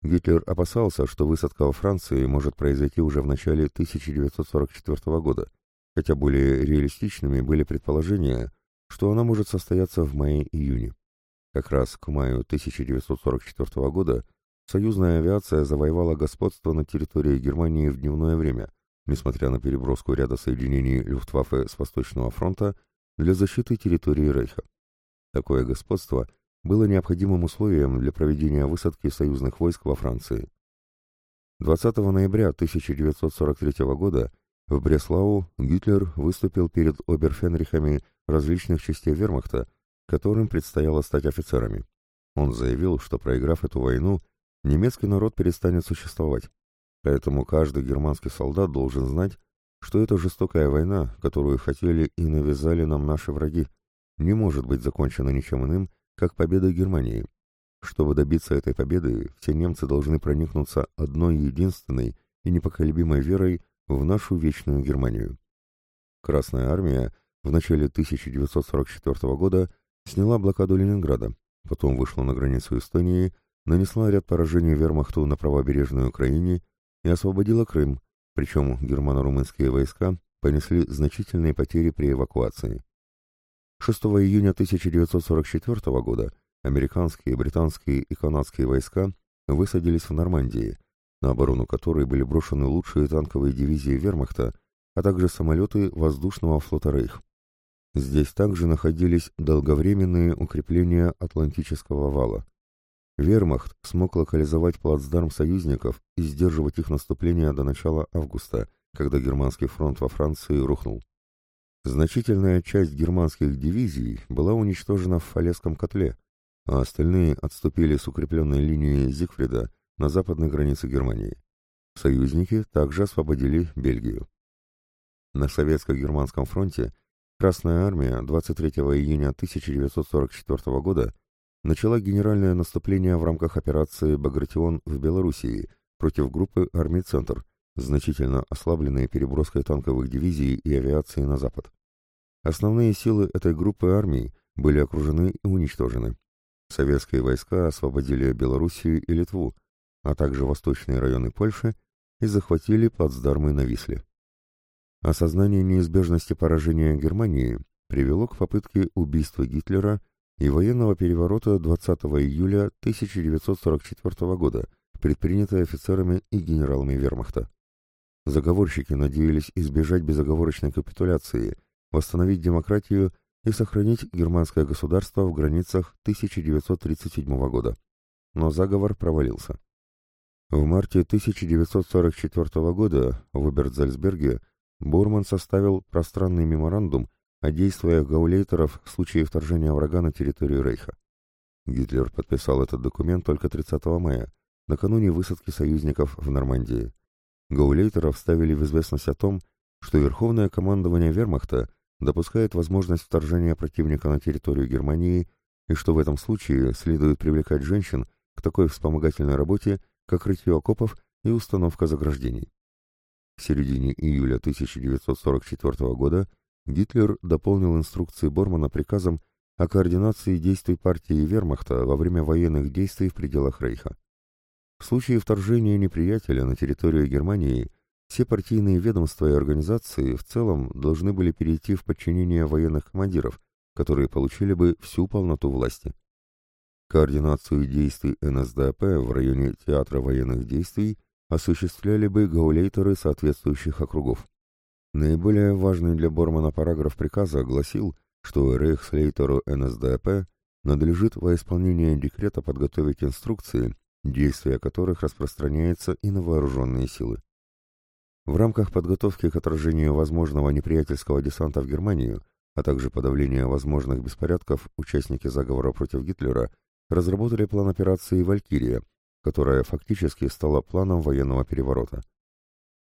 Гитлер опасался, что высадка во Франции может произойти уже в начале 1944 года, хотя более реалистичными были предположения, что она может состояться в мае-июне. Как раз к маю 1944 года союзная авиация завоевала господство на территории Германии в дневное время, несмотря на переброску ряда соединений Люфтваффе с Восточного фронта для защиты территории Рейха. Такое господство было необходимым условием для проведения высадки союзных войск во Франции. 20 ноября 1943 года в Бреслау Гитлер выступил перед оберфенрихами различных частей вермахта, которым предстояло стать офицерами. Он заявил, что проиграв эту войну, немецкий народ перестанет существовать, поэтому каждый германский солдат должен знать, что эта жестокая война, которую хотели и навязали нам наши враги, не может быть закончена ничем иным, как победой Германии. Чтобы добиться этой победы, все немцы должны проникнуться одной единственной и непоколебимой верой в нашу вечную Германию. Красная армия в начале 1944 года сняла блокаду Ленинграда, потом вышла на границу Эстонии, нанесла ряд поражений вермахту на правобережной Украине и освободила Крым, причем германо-румынские войска понесли значительные потери при эвакуации. 6 июня 1944 года американские, британские и канадские войска высадились в Нормандии, на оборону которой были брошены лучшие танковые дивизии вермахта, а также самолеты воздушного флота Рейх. Здесь также находились долговременные укрепления Атлантического вала. Вермахт смог локализовать плацдарм союзников и сдерживать их наступление до начала августа, когда германский фронт во Франции рухнул. Значительная часть германских дивизий была уничтожена в Фалесском котле, а остальные отступили с укрепленной линии Зигфрида на западной границе Германии. Союзники также освободили Бельгию. На советско-германском фронте Красная армия 23 июня 1944 года начала генеральное наступление в рамках операции «Багратион» в Белоруссии против группы армий «Центр», значительно ослабленные переброской танковых дивизий и авиации на запад. Основные силы этой группы армий были окружены и уничтожены. Советские войска освободили Белоруссию и Литву, а также восточные районы Польши и захватили плацдармы на Висле. Осознание неизбежности поражения Германии привело к попытке убийства Гитлера и военного переворота 20 июля 1944 года, предпринятой офицерами и генералами вермахта. Заговорщики надеялись избежать безоговорочной капитуляции, восстановить демократию и сохранить германское государство в границах 1937 года. Но заговор провалился. В марте 1944 года в Оберцальцберге Бурман составил пространный меморандум о действиях гаулейтеров в случае вторжения врага на территорию Рейха. Гитлер подписал этот документ только 30 мая, накануне высадки союзников в Нормандии. Гаулейтеров ставили в известность о том, что Верховное командование Вермахта допускает возможность вторжения противника на территорию Германии и что в этом случае следует привлекать женщин к такой вспомогательной работе, как рытье окопов и установка заграждений. В середине июля 1944 года Гитлер дополнил инструкции Бормана приказом о координации действий партии Вермахта во время военных действий в пределах Рейха. В случае вторжения неприятеля на территорию Германии все партийные ведомства и организации в целом должны были перейти в подчинение военных командиров, которые получили бы всю полноту власти. Координацию действий НСДАП в районе театра военных действий осуществляли бы гаулейтеры соответствующих округов. Наиболее важный для Бормана параграф приказа гласил, что рейхслейтеру НСДАП надлежит во исполнение декрета подготовить инструкции, действия которых распространяется и на вооруженные силы. В рамках подготовки к отражению возможного неприятельского десанта в Германию, а также подавления возможных беспорядков, участники заговора против Гитлера разработали план операции «Валькирия», которая фактически стала планом военного переворота.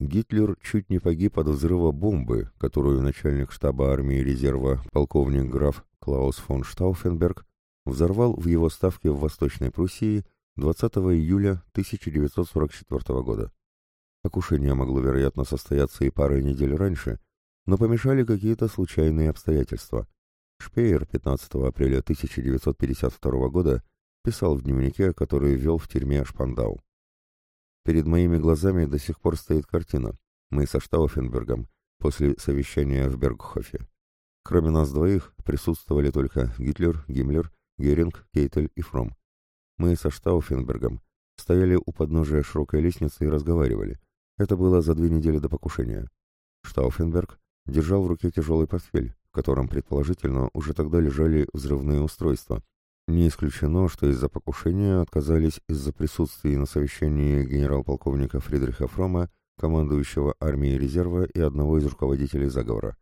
Гитлер чуть не погиб от взрыва бомбы, которую начальник штаба армии резерва полковник граф Клаус фон Штауфенберг взорвал в его ставке в Восточной Пруссии 20 июля 1944 года. Покушение могло, вероятно, состояться и парой недель раньше, но помешали какие-то случайные обстоятельства. Шпеер 15 апреля 1952 года писал в дневнике, который вел в тюрьме Шпандау. Перед моими глазами до сих пор стоит картина. Мы со Штауфенбергом после совещания в Бергхофе. Кроме нас двоих присутствовали только Гитлер, Гиммлер, Геринг, Кейтель и Фром. Мы со Штауфенбергом стояли у подножия широкой лестницы и разговаривали. Это было за две недели до покушения. Штауфенберг держал в руке тяжелый портфель, в котором, предположительно, уже тогда лежали взрывные устройства, не исключено, что из-за покушения отказались из-за присутствия на совещании генерал-полковника Фридриха Фрома, командующего армией резерва и одного из руководителей заговора.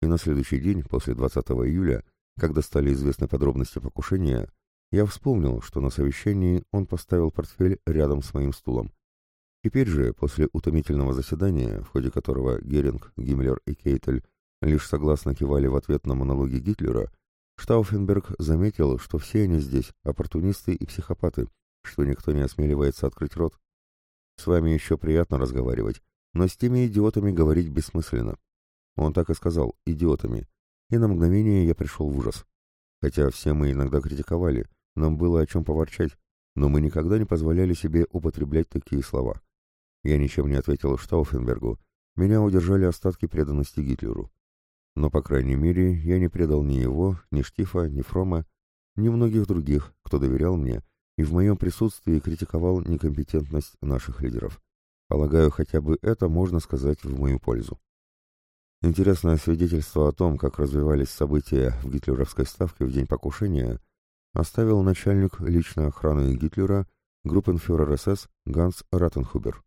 И на следующий день, после 20 июля, когда стали известны подробности покушения, я вспомнил, что на совещании он поставил портфель рядом с моим стулом. Теперь же, после утомительного заседания, в ходе которого Геринг, Гиммлер и Кейтель лишь согласно кивали в ответ на монологи Гитлера, Штауфенберг заметил, что все они здесь оппортунисты и психопаты, что никто не осмеливается открыть рот. С вами еще приятно разговаривать, но с теми идиотами говорить бессмысленно. Он так и сказал, идиотами. И на мгновение я пришел в ужас. Хотя все мы иногда критиковали, нам было о чем поворчать, но мы никогда не позволяли себе употреблять такие слова. Я ничем не ответил Штауфенбергу. Меня удержали остатки преданности Гитлеру. Но, по крайней мере, я не предал ни его, ни Штифа, ни Фрома, ни многих других, кто доверял мне и в моем присутствии критиковал некомпетентность наших лидеров. Полагаю, хотя бы это можно сказать в мою пользу. Интересное свидетельство о том, как развивались события в гитлеровской ставке в день покушения, оставил начальник личной охраны Гитлера, группенфюрер СС Ганс Ратенхубер.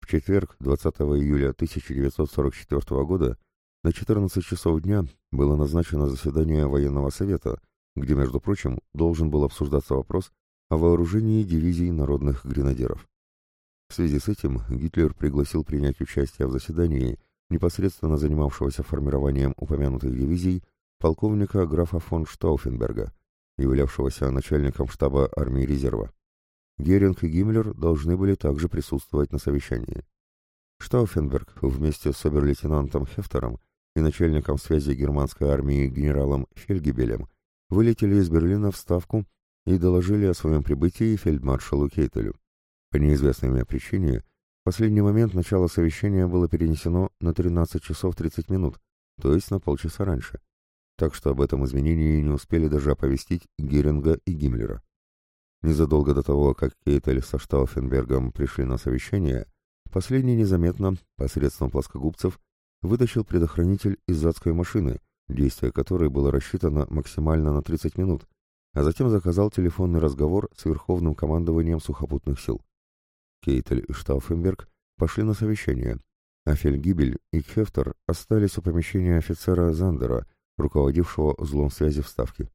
В четверг, 20 июля 1944 года, на 14 часов дня было назначено заседание военного совета, где, между прочим, должен был обсуждаться вопрос о вооружении дивизий народных гренадеров. В связи с этим Гитлер пригласил принять участие в заседании непосредственно занимавшегося формированием упомянутых дивизий, полковника графа фон Штауфенберга, являвшегося начальником штаба армии резерва. Геринг и Гиммлер должны были также присутствовать на совещании. Штауфенберг вместе с обер-лейтенантом Хефтером и начальником связи германской армии генералом Фельгебелем вылетели из Берлина в Ставку и доложили о своем прибытии фельдмаршалу Кейтелю. По неизвестной мне причине, в последний момент начало совещания было перенесено на 13 часов 30 минут, то есть на полчаса раньше. Так что об этом изменении не успели даже оповестить Геринга и Гиммлера. Незадолго до того, как Кейтель со Штауфенбергом пришли на совещание, последний незаметно, посредством плоскогубцев, вытащил предохранитель из адской машины, действие которой было рассчитано максимально на 30 минут, а затем заказал телефонный разговор с Верховным командованием сухопутных сил. Кейтель и Штауфенберг пошли на совещание, а Фельгибель и Хефтер остались у помещения офицера Зандера, руководившего узлом связи в Ставке.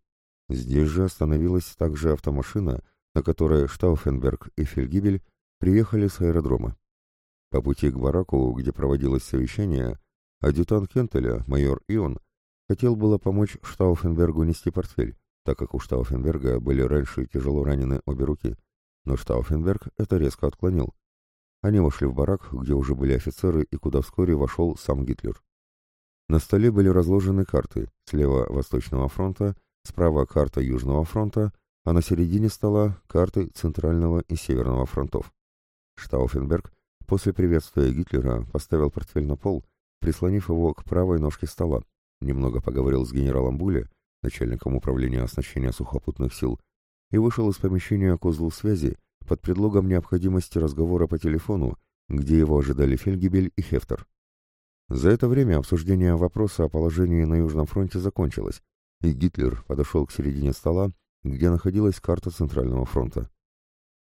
Здесь же остановилась также автомашина, на которой Штауфенберг и Фельгибель приехали с аэродрома. По пути к бараку, где проводилось совещание, адъютант Кентеля, майор Ион, хотел было помочь Штауфенбергу нести портфель, так как у Штауфенберга были раньше тяжело ранены обе руки, но Штауфенберг это резко отклонил. Они вошли в барак, где уже были офицеры и куда вскоре вошел сам Гитлер. На столе были разложены карты, слева Восточного фронта, справа карта Южного фронта, а на середине стола карты Центрального и Северного фронтов. Штауфенберг после приветствия Гитлера поставил портфель на пол, прислонив его к правой ножке стола, немного поговорил с генералом Буле, начальником управления оснащения сухопутных сил, и вышел из помещения к узлу связи под предлогом необходимости разговора по телефону, где его ожидали Фельгибель и Хефтер. За это время обсуждение вопроса о положении на Южном фронте закончилось, и Гитлер подошел к середине стола, где находилась карта Центрального фронта.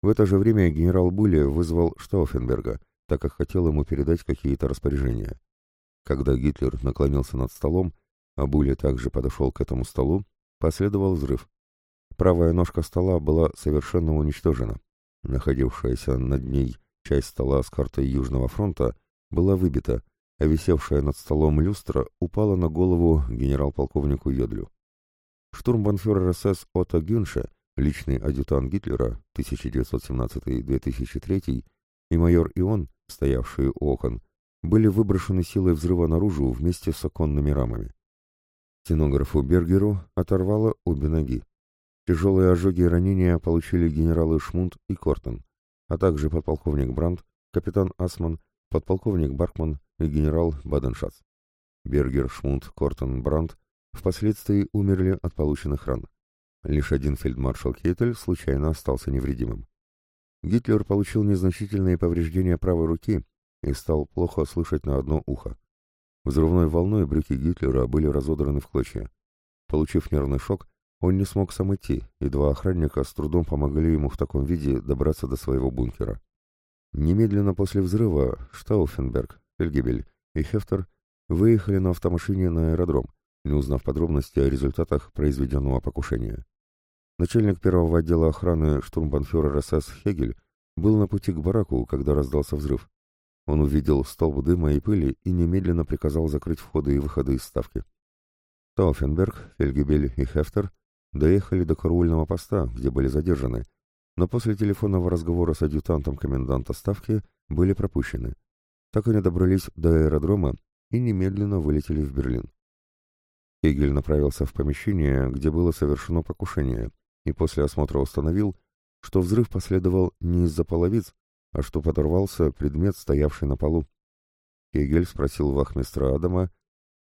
В это же время генерал Булли вызвал Штауфенберга, так как хотел ему передать какие-то распоряжения. Когда Гитлер наклонился над столом, а Булли также подошел к этому столу, последовал взрыв. Правая ножка стола была совершенно уничтожена. Находившаяся над ней часть стола с картой Южного фронта была выбита, а висевшая над столом люстра упала на голову генерал-полковнику Йодлю. Штурмбанфюрер СС Отто Гюнше, личный адъютант Гитлера 1917-2003 и майор Ион, стоявшие у окон, были выброшены силой взрыва наружу вместе с оконными рамами. Стенографу Бергеру оторвало обе ноги. Тяжелые ожоги и ранения получили генералы Шмунд и Кортон, а также подполковник Брандт, капитан Асман, подполковник Баркман и генерал Баденшац. Бергер, Шмунд, Кортон, Брандт впоследствии умерли от полученных ран. Лишь один фельдмаршал Кейтель случайно остался невредимым. Гитлер получил незначительные повреждения правой руки и стал плохо слышать на одно ухо. Взрывной волной брюки Гитлера были разодраны в клочья. Получив нервный шок, он не смог сам идти, и два охранника с трудом помогли ему в таком виде добраться до своего бункера. Немедленно после взрыва Штауфенберг, Фельгебель и Хефтер выехали на автомашине на аэродром, не узнав подробности о результатах произведенного покушения. Начальник первого отдела охраны штурмбанфюрер СС Хегель был на пути к бараку, когда раздался взрыв. Он увидел столб дыма и пыли и немедленно приказал закрыть входы и выходы из ставки. Тауфенберг, Фельгебель и Хефтер доехали до караульного поста, где были задержаны, но после телефонного разговора с адъютантом коменданта ставки были пропущены. Так они добрались до аэродрома и немедленно вылетели в Берлин. Хегель направился в помещение, где было совершено покушение, и после осмотра установил, что взрыв последовал не из-за половиц, а что подорвался предмет, стоявший на полу. Хегель спросил вахмистра Адама,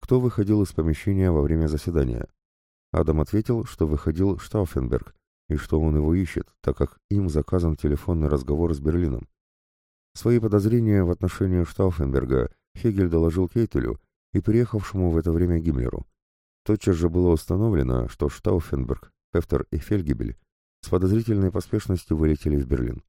кто выходил из помещения во время заседания. Адам ответил, что выходил Штауфенберг, и что он его ищет, так как им заказан телефонный разговор с Берлином. Свои подозрения в отношении Штауфенберга Хегель доложил Кейтелю и приехавшему в это время Гиммлеру. Тотчас же было установлено, что Штауфенберг, Хефтер и Фельгебель с подозрительной поспешностью вылетели в Берлин.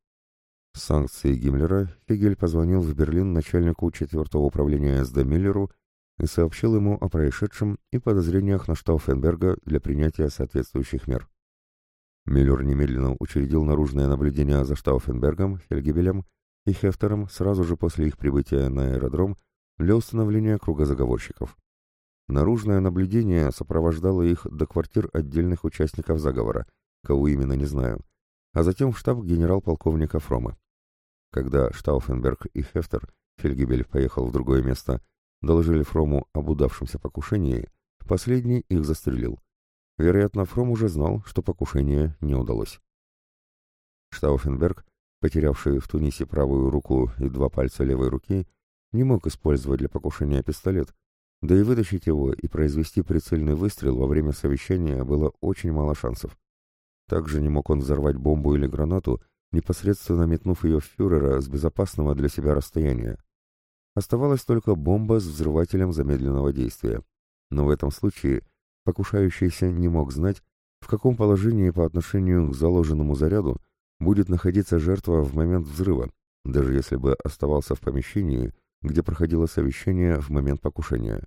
С санкцией Гиммлера Хегель позвонил в Берлин начальнику 4-го управления СД Миллеру и сообщил ему о происшедшем и подозрениях на Штауфенберга для принятия соответствующих мер. Миллер немедленно учредил наружное наблюдение за Штауфенбергом, Фельгебелем и Хефтером сразу же после их прибытия на аэродром для установления круга заговорщиков. Наружное наблюдение сопровождало их до квартир отдельных участников заговора, кого именно не знаю, а затем в штаб генерал-полковника Фрома. Когда Штауфенберг и Хефтер, Фельгебель поехал в другое место, доложили Фрому об удавшемся покушении, последний их застрелил. Вероятно, Фром уже знал, что покушение не удалось. Штауфенберг, потерявший в Тунисе правую руку и два пальца левой руки, не мог использовать для покушения пистолет, да и вытащить его и произвести прицельный выстрел во время совещания было очень мало шансов. Также не мог он взорвать бомбу или гранату, непосредственно метнув ее в фюрера с безопасного для себя расстояния. Оставалась только бомба с взрывателем замедленного действия. Но в этом случае покушающийся не мог знать, в каком положении по отношению к заложенному заряду будет находиться жертва в момент взрыва, даже если бы оставался в помещении, где проходило совещание в момент покушения.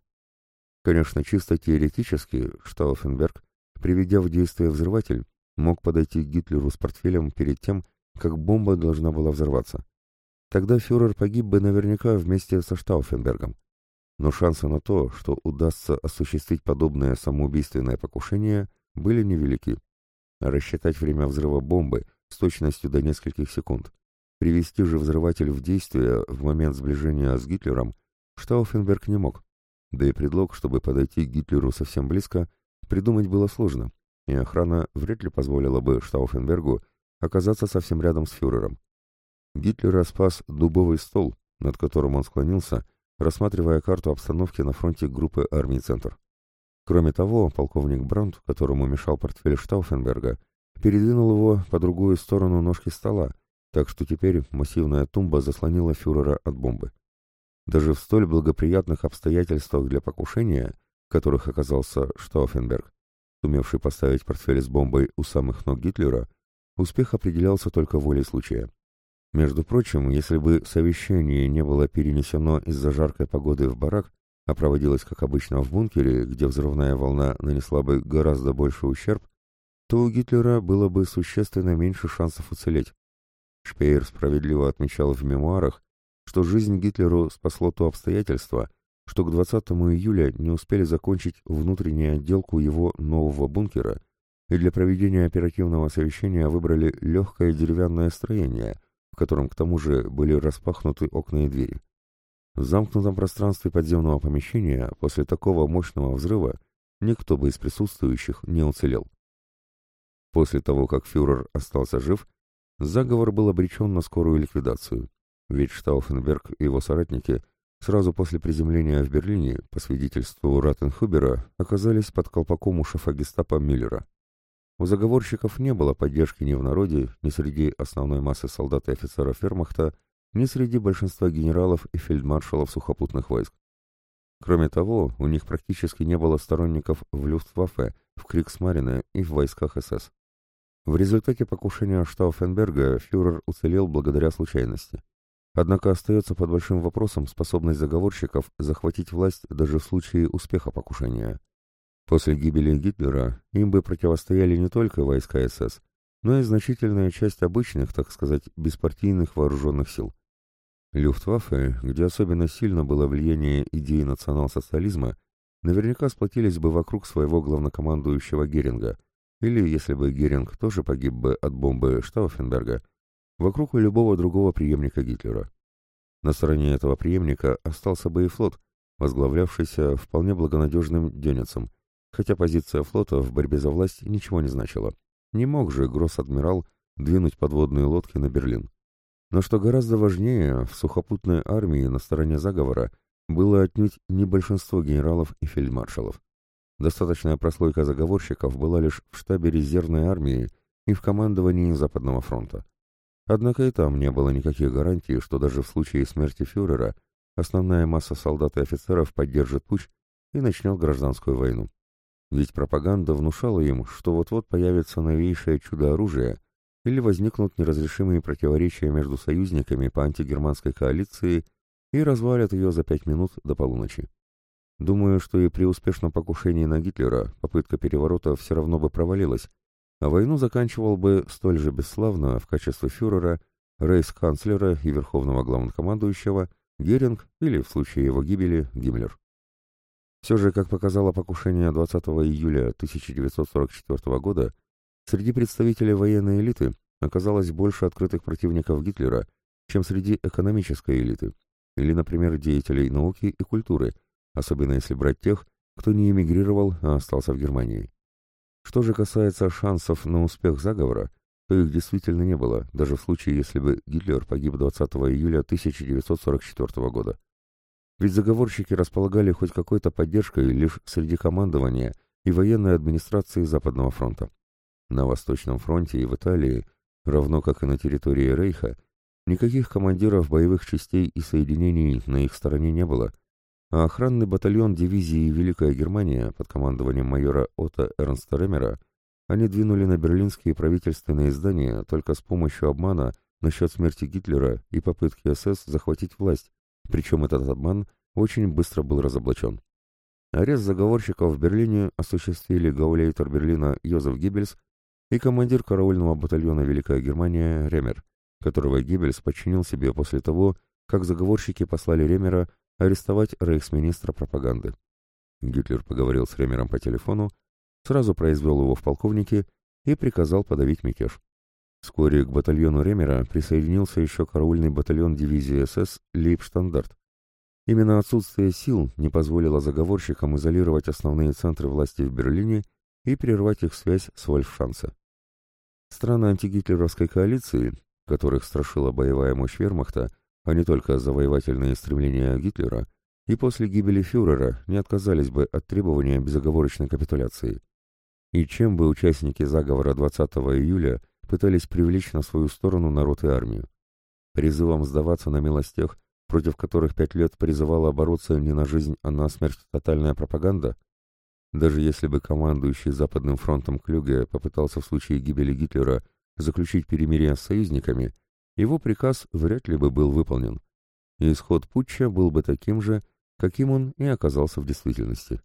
Конечно, чисто теоретически Штауфенберг, приведя в действие взрыватель, мог подойти к Гитлеру с портфелем перед тем, как бомба должна была взорваться. Тогда фюрер погиб бы наверняка вместе со Штауфенбергом. Но шансы на то, что удастся осуществить подобное самоубийственное покушение, были невелики. рассчитать время взрыва бомбы с точностью до нескольких секунд, привести же взрыватель в действие в момент сближения с Гитлером, Штауфенберг не мог. Да и предлог, чтобы подойти к Гитлеру совсем близко, придумать было сложно, и охрана вряд ли позволила бы Штауфенбергу оказаться совсем рядом с фюрером. Гитлера спас дубовый стол, над которым он склонился, рассматривая карту обстановки на фронте группы армий «Центр». Кроме того, полковник Брандт, которому мешал портфель Штауфенберга, передвинул его по другую сторону ножки стола, так что теперь массивная тумба заслонила фюрера от бомбы. Даже в столь благоприятных обстоятельствах для покушения, в которых оказался Штауфенберг, сумевший поставить портфель с бомбой у самых ног Гитлера, успех определялся только волей случая. Между прочим, если бы совещание не было перенесено из-за жаркой погоды в барак, а проводилось, как обычно, в бункере, где взрывная волна нанесла бы гораздо больше ущерб, то у Гитлера было бы существенно меньше шансов уцелеть. Шпеер справедливо отмечал в мемуарах, что жизнь Гитлеру спасло то обстоятельство, что к 20 июля не успели закончить внутреннюю отделку его нового бункера и для проведения оперативного совещания выбрали легкое деревянное строение, в котором к тому же были распахнуты окна и двери. В замкнутом пространстве подземного помещения после такого мощного взрыва никто бы из присутствующих не уцелел. После того, как фюрер остался жив, заговор был обречен на скорую ликвидацию, ведь Штауфенберг и его соратники сразу после приземления в Берлине, по свидетельству Ратенхубера, оказались под колпаком у шефа гестапо Миллера. У заговорщиков не было поддержки ни в народе, ни среди основной массы солдат и офицеров вермахта, ни среди большинства генералов и фельдмаршалов сухопутных войск. Кроме того, у них практически не было сторонников в Люфтваффе, в Криксмарине и в войсках СС. В результате покушения Штауфенберга фюрер уцелел благодаря случайности. Однако остается под большим вопросом способность заговорщиков захватить власть даже в случае успеха покушения. После гибели Гитлера им бы противостояли не только войска СС, но и значительная часть обычных, так сказать, беспартийных вооруженных сил. Люфтваффе, где особенно сильно было влияние идеи национал-социализма, наверняка сплотились бы вокруг своего главнокомандующего Геринга, или, если бы Геринг тоже погиб бы от бомбы Штауфенберга, вокруг любого другого преемника Гитлера. На стороне этого преемника остался бы и флот, возглавлявшийся вполне благонадежным Дёницем, хотя позиция флота в борьбе за власть ничего не значила. Не мог же гросс-адмирал двинуть подводные лодки на Берлин. Но что гораздо важнее, в сухопутной армии на стороне заговора было отнюдь не большинство генералов и фельдмаршалов. Достаточная прослойка заговорщиков была лишь в штабе резервной армии и в командовании Западного фронта. Однако и там не было никаких гарантий, что даже в случае смерти фюрера основная масса солдат и офицеров поддержит путь и начнет гражданскую войну. Ведь пропаганда внушала им, что вот-вот появится новейшее чудо-оружие или возникнут неразрешимые противоречия между союзниками по антигерманской коалиции и развалят ее за пять минут до полуночи. Думаю, что и при успешном покушении на Гитлера попытка переворота все равно бы провалилась, а войну заканчивал бы столь же бесславно в качестве фюрера, рейс-канцлера и верховного главнокомандующего Геринг или, в случае его гибели, Гиммлер. Все же, как показало покушение 20 июля 1944 года, среди представителей военной элиты оказалось больше открытых противников Гитлера, чем среди экономической элиты, или, например, деятелей науки и культуры, особенно если брать тех, кто не эмигрировал, а остался в Германии. Что же касается шансов на успех заговора, то их действительно не было, даже в случае, если бы Гитлер погиб 20 июля 1944 года. Ведь заговорщики располагали хоть какой-то поддержкой лишь среди командования и военной администрации Западного фронта. На Восточном фронте и в Италии, равно как и на территории Рейха, никаких командиров боевых частей и соединений на их стороне не было, а охранный батальон дивизии «Великая Германия» под командованием майора Отто Эрнста Ремера они двинули на берлинские правительственные здания только с помощью обмана насчет смерти Гитлера и попытки СС захватить власть, причем этот обман очень быстро был разоблачен. Арест заговорщиков в Берлине осуществили гауляйтер Берлина Йозеф Геббельс и командир караульного батальона «Великая Германия» Ремер, которого Геббельс подчинил себе после того, как заговорщики послали Ремера арестовать рейхсминистра пропаганды. Гитлер поговорил с Ремером по телефону, сразу произвел его в полковнике и приказал подавить мятеж. Вскоре к батальону Ремера присоединился еще караульный батальон дивизии СС «Лейбштандарт». Именно отсутствие сил не позволило заговорщикам изолировать основные центры власти в Берлине и прервать их связь с Вольфшанце. Страны антигитлеровской коалиции, которых страшила боевая мощь вермахта, а не только завоевательные стремления Гитлера, и после гибели фюрера не отказались бы от требования безоговорочной капитуляции. И чем бы участники заговора 20 июля пытались привлечь на свою сторону народ и армию? Призывом сдаваться на милость тех, против которых пять лет призывала бороться не на жизнь, а на смерть тотальная пропаганда? Даже если бы командующий Западным фронтом Клюге попытался в случае гибели Гитлера заключить перемирие с союзниками, его приказ вряд ли бы был выполнен, и исход путча был бы таким же, каким он и оказался в действительности.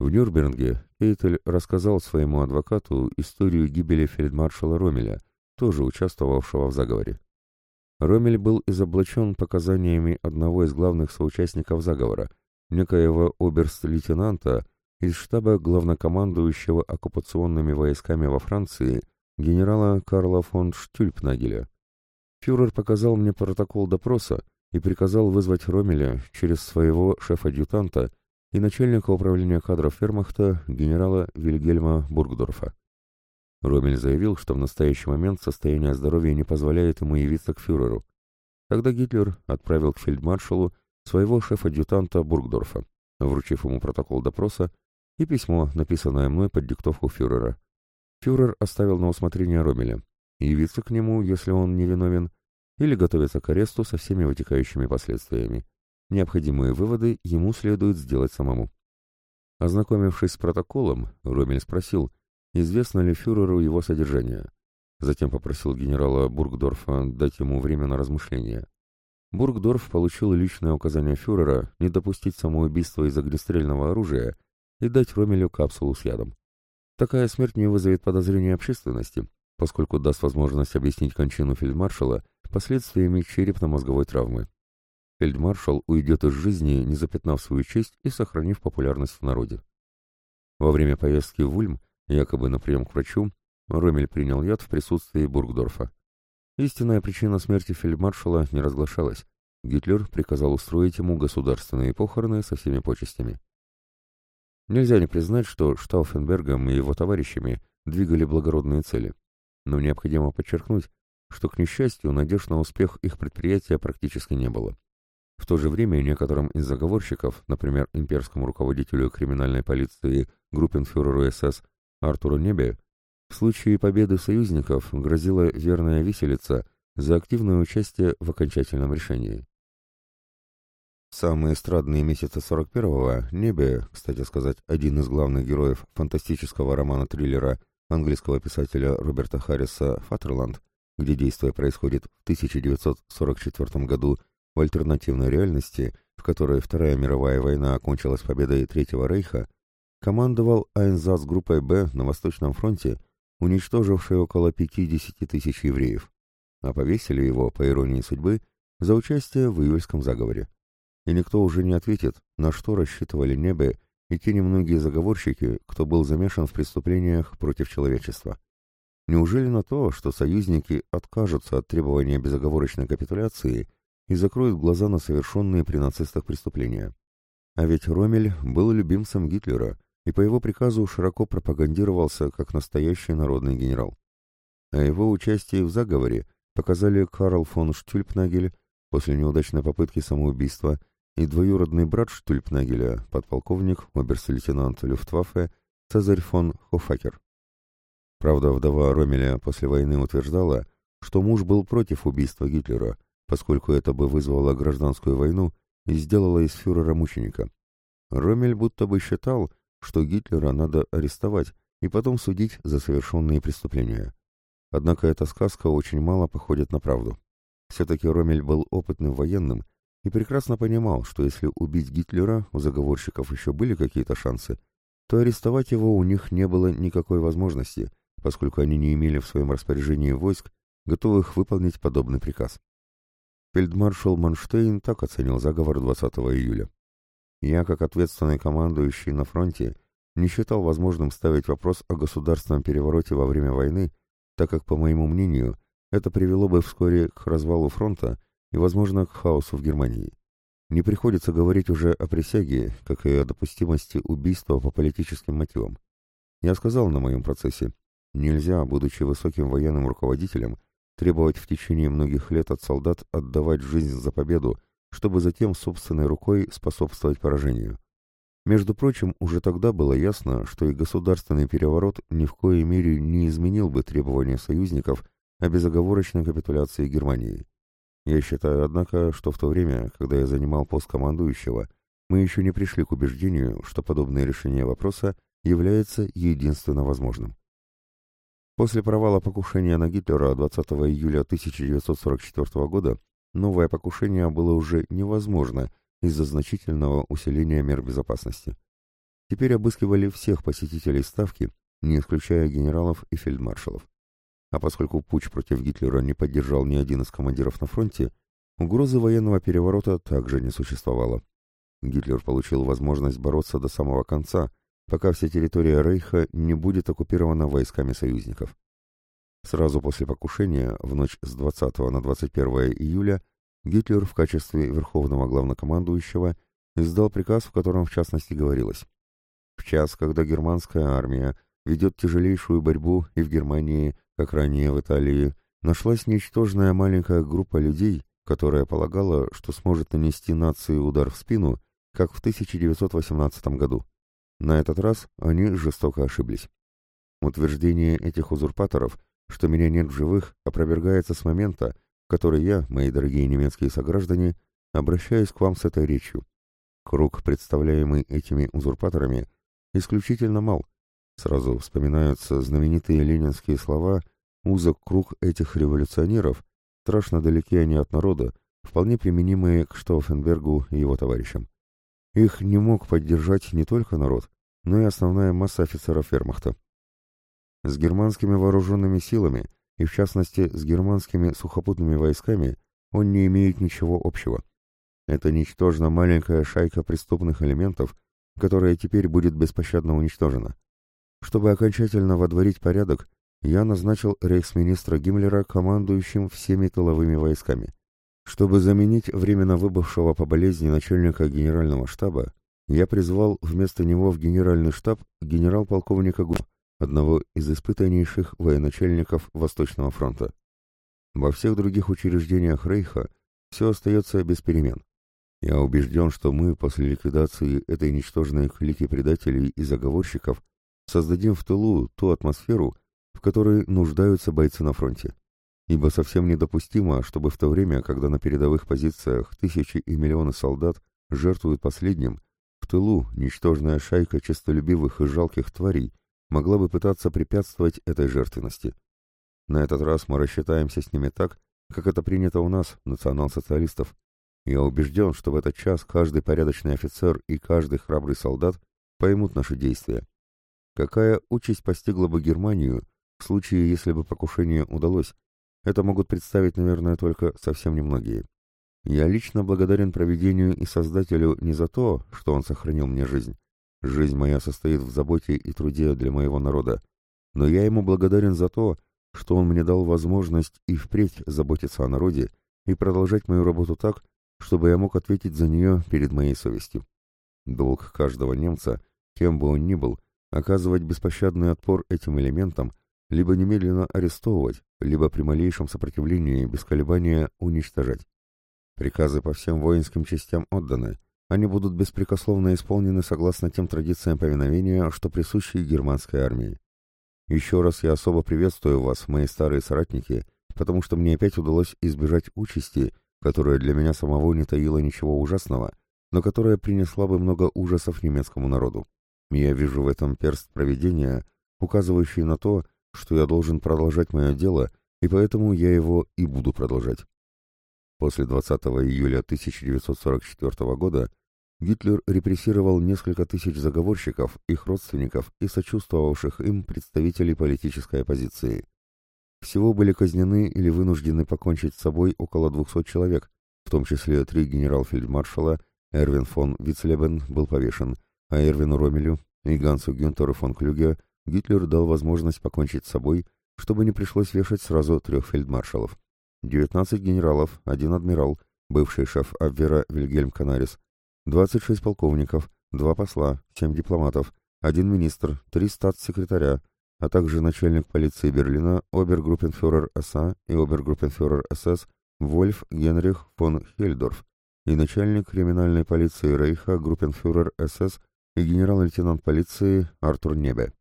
В Нюрнберге Эйтель рассказал своему адвокату историю гибели фельдмаршала Ромеля, тоже участвовавшего в заговоре. Ромель был изоблачен показаниями одного из главных соучастников заговора, некоего оберст-лейтенанта из штаба главнокомандующего оккупационными войсками во Франции генерала Карла фон Штюльпнагеля. Фюрер показал мне протокол допроса и приказал вызвать Ромеля через своего шефа-адъютанта и начальника управления кадров Фермахта генерала Вильгельма Бургдорфа. Ромель заявил, что в настоящий момент состояние здоровья не позволяет ему явиться к фюреру. Тогда Гитлер отправил к фельдмаршалу своего шефа-адъютанта Бургдорфа, вручив ему протокол допроса и письмо, написанное мной под диктовку фюрера. Фюрер оставил на усмотрение Ромеля, явиться к нему, если он невиновен, или готовиться к аресту со всеми вытекающими последствиями. Необходимые выводы ему следует сделать самому. Ознакомившись с протоколом, Ромель спросил, известно ли фюреру его содержание. Затем попросил генерала Бургдорфа дать ему время на размышления. Бургдорф получил личное указание фюрера не допустить самоубийства из огнестрельного оружия и дать Ромелю капсулу с ядом. Такая смерть не вызовет подозрения общественности, поскольку даст возможность объяснить кончину фельдмаршала последствиями черепно-мозговой травмы. Фельдмаршал уйдет из жизни, не запятнав свою честь и сохранив популярность в народе. Во время поездки в Ульм, якобы на прием к врачу, Ромель принял яд в присутствии Бургдорфа. Истинная причина смерти фельдмаршала не разглашалась. Гитлер приказал устроить ему государственные похороны со всеми почестями. Нельзя не признать, что Штауфенбергом и его товарищами двигали благородные цели. Но необходимо подчеркнуть, что, к несчастью, надежд на успех их предприятия практически не было. В то же время некоторым из заговорщиков, например, имперскому руководителю криминальной полиции группенфюреру СС Артуру Небе, в случае победы союзников грозила верная виселица за активное участие в окончательном решении. Самые эстрадные месяцы 41-го Небе, кстати сказать, один из главных героев фантастического романа-триллера английского писателя Роберта Харриса «Фатерланд», где действие происходит в 1944 году в альтернативной реальности, в которой Вторая мировая война окончилась победой Третьего Рейха, командовал Айнзац группой «Б» на Восточном фронте, уничтожившей около 50 тысяч евреев. А повесили его, по иронии судьбы, за участие в июльском заговоре. И никто уже не ответит, на что рассчитывали Небе и те немногие заговорщики, кто был замешан в преступлениях против человечества. Неужели на то, что союзники откажутся от требования безоговорочной капитуляции и закроют глаза на совершенные при нацистах преступления? А ведь Ромель был любимцем Гитлера и по его приказу широко пропагандировался как настоящий народный генерал. О его участии в заговоре показали Карл фон Штюльпнагель после неудачной попытки самоубийства и двоюродный брат Штюльпнагеля, подполковник, оберс-лейтенант Люфтваффе Цезарь фон Хофакер. Правда, вдова Ромеля после войны утверждала, что муж был против убийства Гитлера, поскольку это бы вызвало гражданскую войну и сделало из фюрера мученика. Ромель будто бы считал, что Гитлера надо арестовать и потом судить за совершенные преступления. Однако эта сказка очень мало походит на правду. Все-таки Ромель был опытным военным и прекрасно понимал, что если убить Гитлера, у заговорщиков еще были какие-то шансы, то арестовать его у них не было никакой возможности, поскольку они не имели в своем распоряжении войск, готовых выполнить подобный приказ. Фельдмаршал Манштейн так оценил заговор 20 июля. Я, как ответственный командующий на фронте, не считал возможным ставить вопрос о государственном перевороте во время войны, так как, по моему мнению, это привело бы вскоре к развалу фронта и, возможно, к хаосу в Германии. Не приходится говорить уже о присяге, как и о допустимости убийства по политическим мотивам. Я сказал на моем процессе, нельзя, будучи высоким военным руководителем, требовать в течение многих лет от солдат отдавать жизнь за победу, чтобы затем собственной рукой способствовать поражению. Между прочим, уже тогда было ясно, что и государственный переворот ни в коей мере не изменил бы требования союзников о безоговорочной капитуляции Германии. Я считаю, однако, что в то время, когда я занимал пост командующего, мы еще не пришли к убеждению, что подобное решение вопроса является единственно возможным. После провала покушения на Гитлера 20 июля 1944 года новое покушение было уже невозможно из-за значительного усиления мер безопасности. Теперь обыскивали всех посетителей Ставки, не исключая генералов и фельдмаршалов. А поскольку путь против Гитлера не поддержал ни один из командиров на фронте, угрозы военного переворота также не существовало. Гитлер получил возможность бороться до самого конца, пока вся территория Рейха не будет оккупирована войсками союзников. Сразу после покушения, в ночь с 20 на 21 июля, Гитлер в качестве верховного главнокомандующего издал приказ, в котором в частности говорилось «В час, когда германская армия ведет тяжелейшую борьбу и в Германии, как ранее в Италии, нашлась ничтожная маленькая группа людей, которая полагала, что сможет нанести нации удар в спину, как в 1918 году. На этот раз они жестоко ошиблись. Утверждение этих узурпаторов – что меня нет в живых, опровергается с момента, в который я, мои дорогие немецкие сограждане, обращаюсь к вам с этой речью. Круг, представляемый этими узурпаторами, исключительно мал. Сразу вспоминаются знаменитые ленинские слова «узок круг этих революционеров», страшно далеки они от народа, вполне применимые к Штауфенбергу и его товарищам. Их не мог поддержать не только народ, но и основная масса офицеров вермахта с германскими вооруженными силами, и в частности с германскими сухопутными войсками, он не имеет ничего общего. Это ничтожно маленькая шайка преступных элементов, которая теперь будет беспощадно уничтожена. Чтобы окончательно водворить порядок, я назначил рейхсминистра Гиммлера командующим всеми тыловыми войсками. Чтобы заменить временно выбывшего по болезни начальника генерального штаба, я призвал вместо него в генеральный штаб генерал-полковника Гу, одного из испытаннейших военачальников Восточного фронта. Во всех других учреждениях Рейха все остается без перемен. Я убежден, что мы после ликвидации этой ничтожной клики предателей и заговорщиков создадим в тылу ту атмосферу, в которой нуждаются бойцы на фронте. Ибо совсем недопустимо, чтобы в то время, когда на передовых позициях тысячи и миллионы солдат жертвуют последним, в тылу ничтожная шайка честолюбивых и жалких тварей могла бы пытаться препятствовать этой жертвенности. На этот раз мы рассчитаемся с ними так, как это принято у нас, национал-социалистов. Я убежден, что в этот час каждый порядочный офицер и каждый храбрый солдат поймут наши действия. Какая участь постигла бы Германию в случае, если бы покушение удалось, это могут представить, наверное, только совсем немногие. Я лично благодарен проведению и Создателю не за то, что он сохранил мне жизнь. Жизнь моя состоит в заботе и труде для моего народа. Но я ему благодарен за то, что он мне дал возможность и впредь заботиться о народе и продолжать мою работу так, чтобы я мог ответить за нее перед моей совестью. Долг каждого немца, кем бы он ни был, оказывать беспощадный отпор этим элементам, либо немедленно арестовывать, либо при малейшем сопротивлении без колебания уничтожать. Приказы по всем воинским частям отданы, они будут беспрекословно исполнены согласно тем традициям повиновения, что присущи германской армии. Еще раз я особо приветствую вас, мои старые соратники, потому что мне опять удалось избежать участи, которая для меня самого не таила ничего ужасного, но которая принесла бы много ужасов немецкому народу. Я вижу в этом перст проведения, указывающий на то, что я должен продолжать мое дело, и поэтому я его и буду продолжать. После 20 июля 1944 года Гитлер репрессировал несколько тысяч заговорщиков, их родственников и сочувствовавших им представителей политической оппозиции. Всего были казнены или вынуждены покончить с собой около 200 человек, в том числе три генерал-фельдмаршала, Эрвин фон Вицлебен был повешен, а Эрвину Ромелю и Гансу Гюнтеру фон Клюге Гитлер дал возможность покончить с собой, чтобы не пришлось вешать сразу трех фельдмаршалов. 19 генералов, один адмирал, бывший шеф Абвера Вильгельм Канарис, 26 полковников, два посла, 7 дипломатов, один министр, три статс-секретаря, а также начальник полиции Берлина, обергруппенфюрер СА и обергруппенфюрер СС Вольф Генрих фон Хельдорф и начальник криминальной полиции Рейха группенфюрер СС и генерал-лейтенант полиции Артур Небе.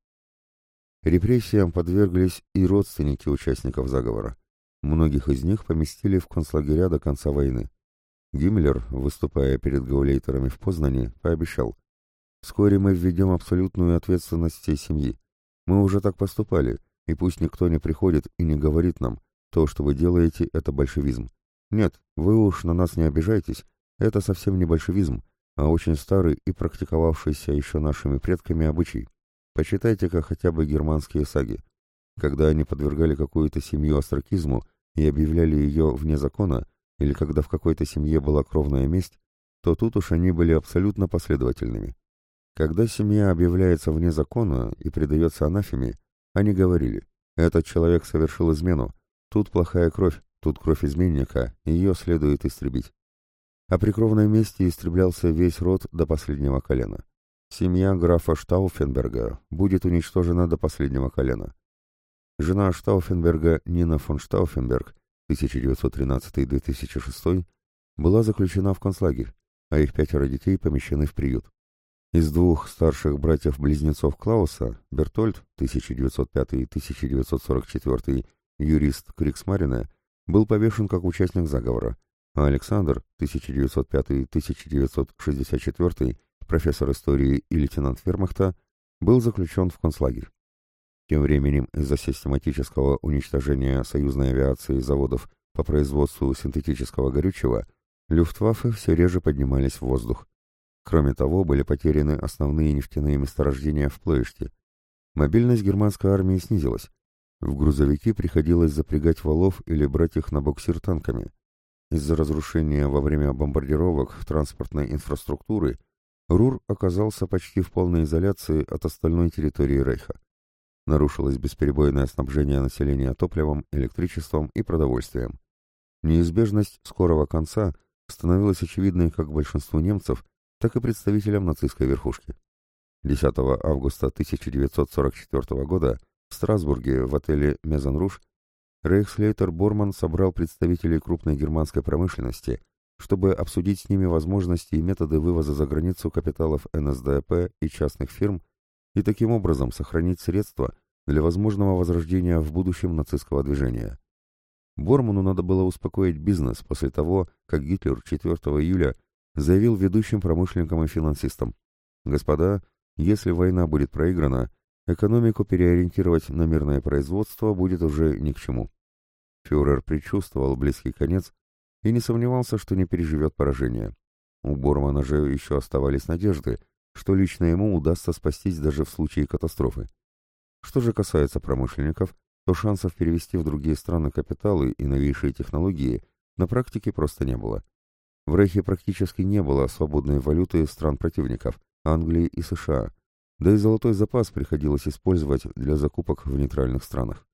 Репрессиям подверглись и родственники участников заговора. Многих из них поместили в концлагеря до конца войны. Гиммлер, выступая перед гаулейтерами в Познане, пообещал, «Вскоре мы введем абсолютную ответственность всей семьи. Мы уже так поступали, и пусть никто не приходит и не говорит нам, то, что вы делаете, это большевизм. Нет, вы уж на нас не обижайтесь, это совсем не большевизм, а очень старый и практиковавшийся еще нашими предками обычай. Почитайте-ка хотя бы германские саги. Когда они подвергали какую-то семью остракизму и объявляли ее вне закона, или когда в какой-то семье была кровная месть, то тут уж они были абсолютно последовательными. Когда семья объявляется вне закона и предается анафеме, они говорили, этот человек совершил измену, тут плохая кровь, тут кровь изменника, ее следует истребить. А при кровной мести истреблялся весь род до последнего колена. Семья графа Штауфенберга будет уничтожена до последнего колена. Жена Штауфенберга Нина фон Штауфенберг 1913-2006 была заключена в концлагерь, а их пятеро детей помещены в приют. Из двух старших братьев-близнецов Клауса, Бертольд 1905-1944, юрист Криксмарина, был повешен как участник заговора, а Александр 1905-1964, профессор истории и лейтенант вермахта, был заключен в концлагерь. Тем временем из-за систематического уничтожения союзной авиации заводов по производству синтетического горючего Люфтваффе все реже поднимались в воздух. Кроме того, были потеряны основные нефтяные месторождения в Плоиште. Мобильность германской армии снизилась. В грузовики приходилось запрягать валов или брать их на буксир танками. Из-за разрушения во время бомбардировок транспортной инфраструктуры Рур оказался почти в полной изоляции от остальной территории Рейха. Нарушилось бесперебойное снабжение населения топливом, электричеством и продовольствием. Неизбежность скорого конца становилась очевидной как большинству немцев, так и представителям нацистской верхушки. 10 августа 1944 года в Страсбурге в отеле «Мезонруш» Рейхслейтер Борман собрал представителей крупной германской промышленности, чтобы обсудить с ними возможности и методы вывоза за границу капиталов НСДАП и частных фирм и таким образом сохранить средства для возможного возрождения в будущем нацистского движения. Борману надо было успокоить бизнес после того, как Гитлер 4 июля заявил ведущим промышленникам и финансистам, «Господа, если война будет проиграна, экономику переориентировать на мирное производство будет уже ни к чему». Фюрер предчувствовал близкий конец и не сомневался, что не переживет поражение. У Бормана же еще оставались надежды – что лично ему удастся спастись даже в случае катастрофы. Что же касается промышленников, то шансов перевести в другие страны капиталы и новейшие технологии на практике просто не было. В Рейхе практически не было свободной валюты стран-противников, Англии и США, да и золотой запас приходилось использовать для закупок в нейтральных странах.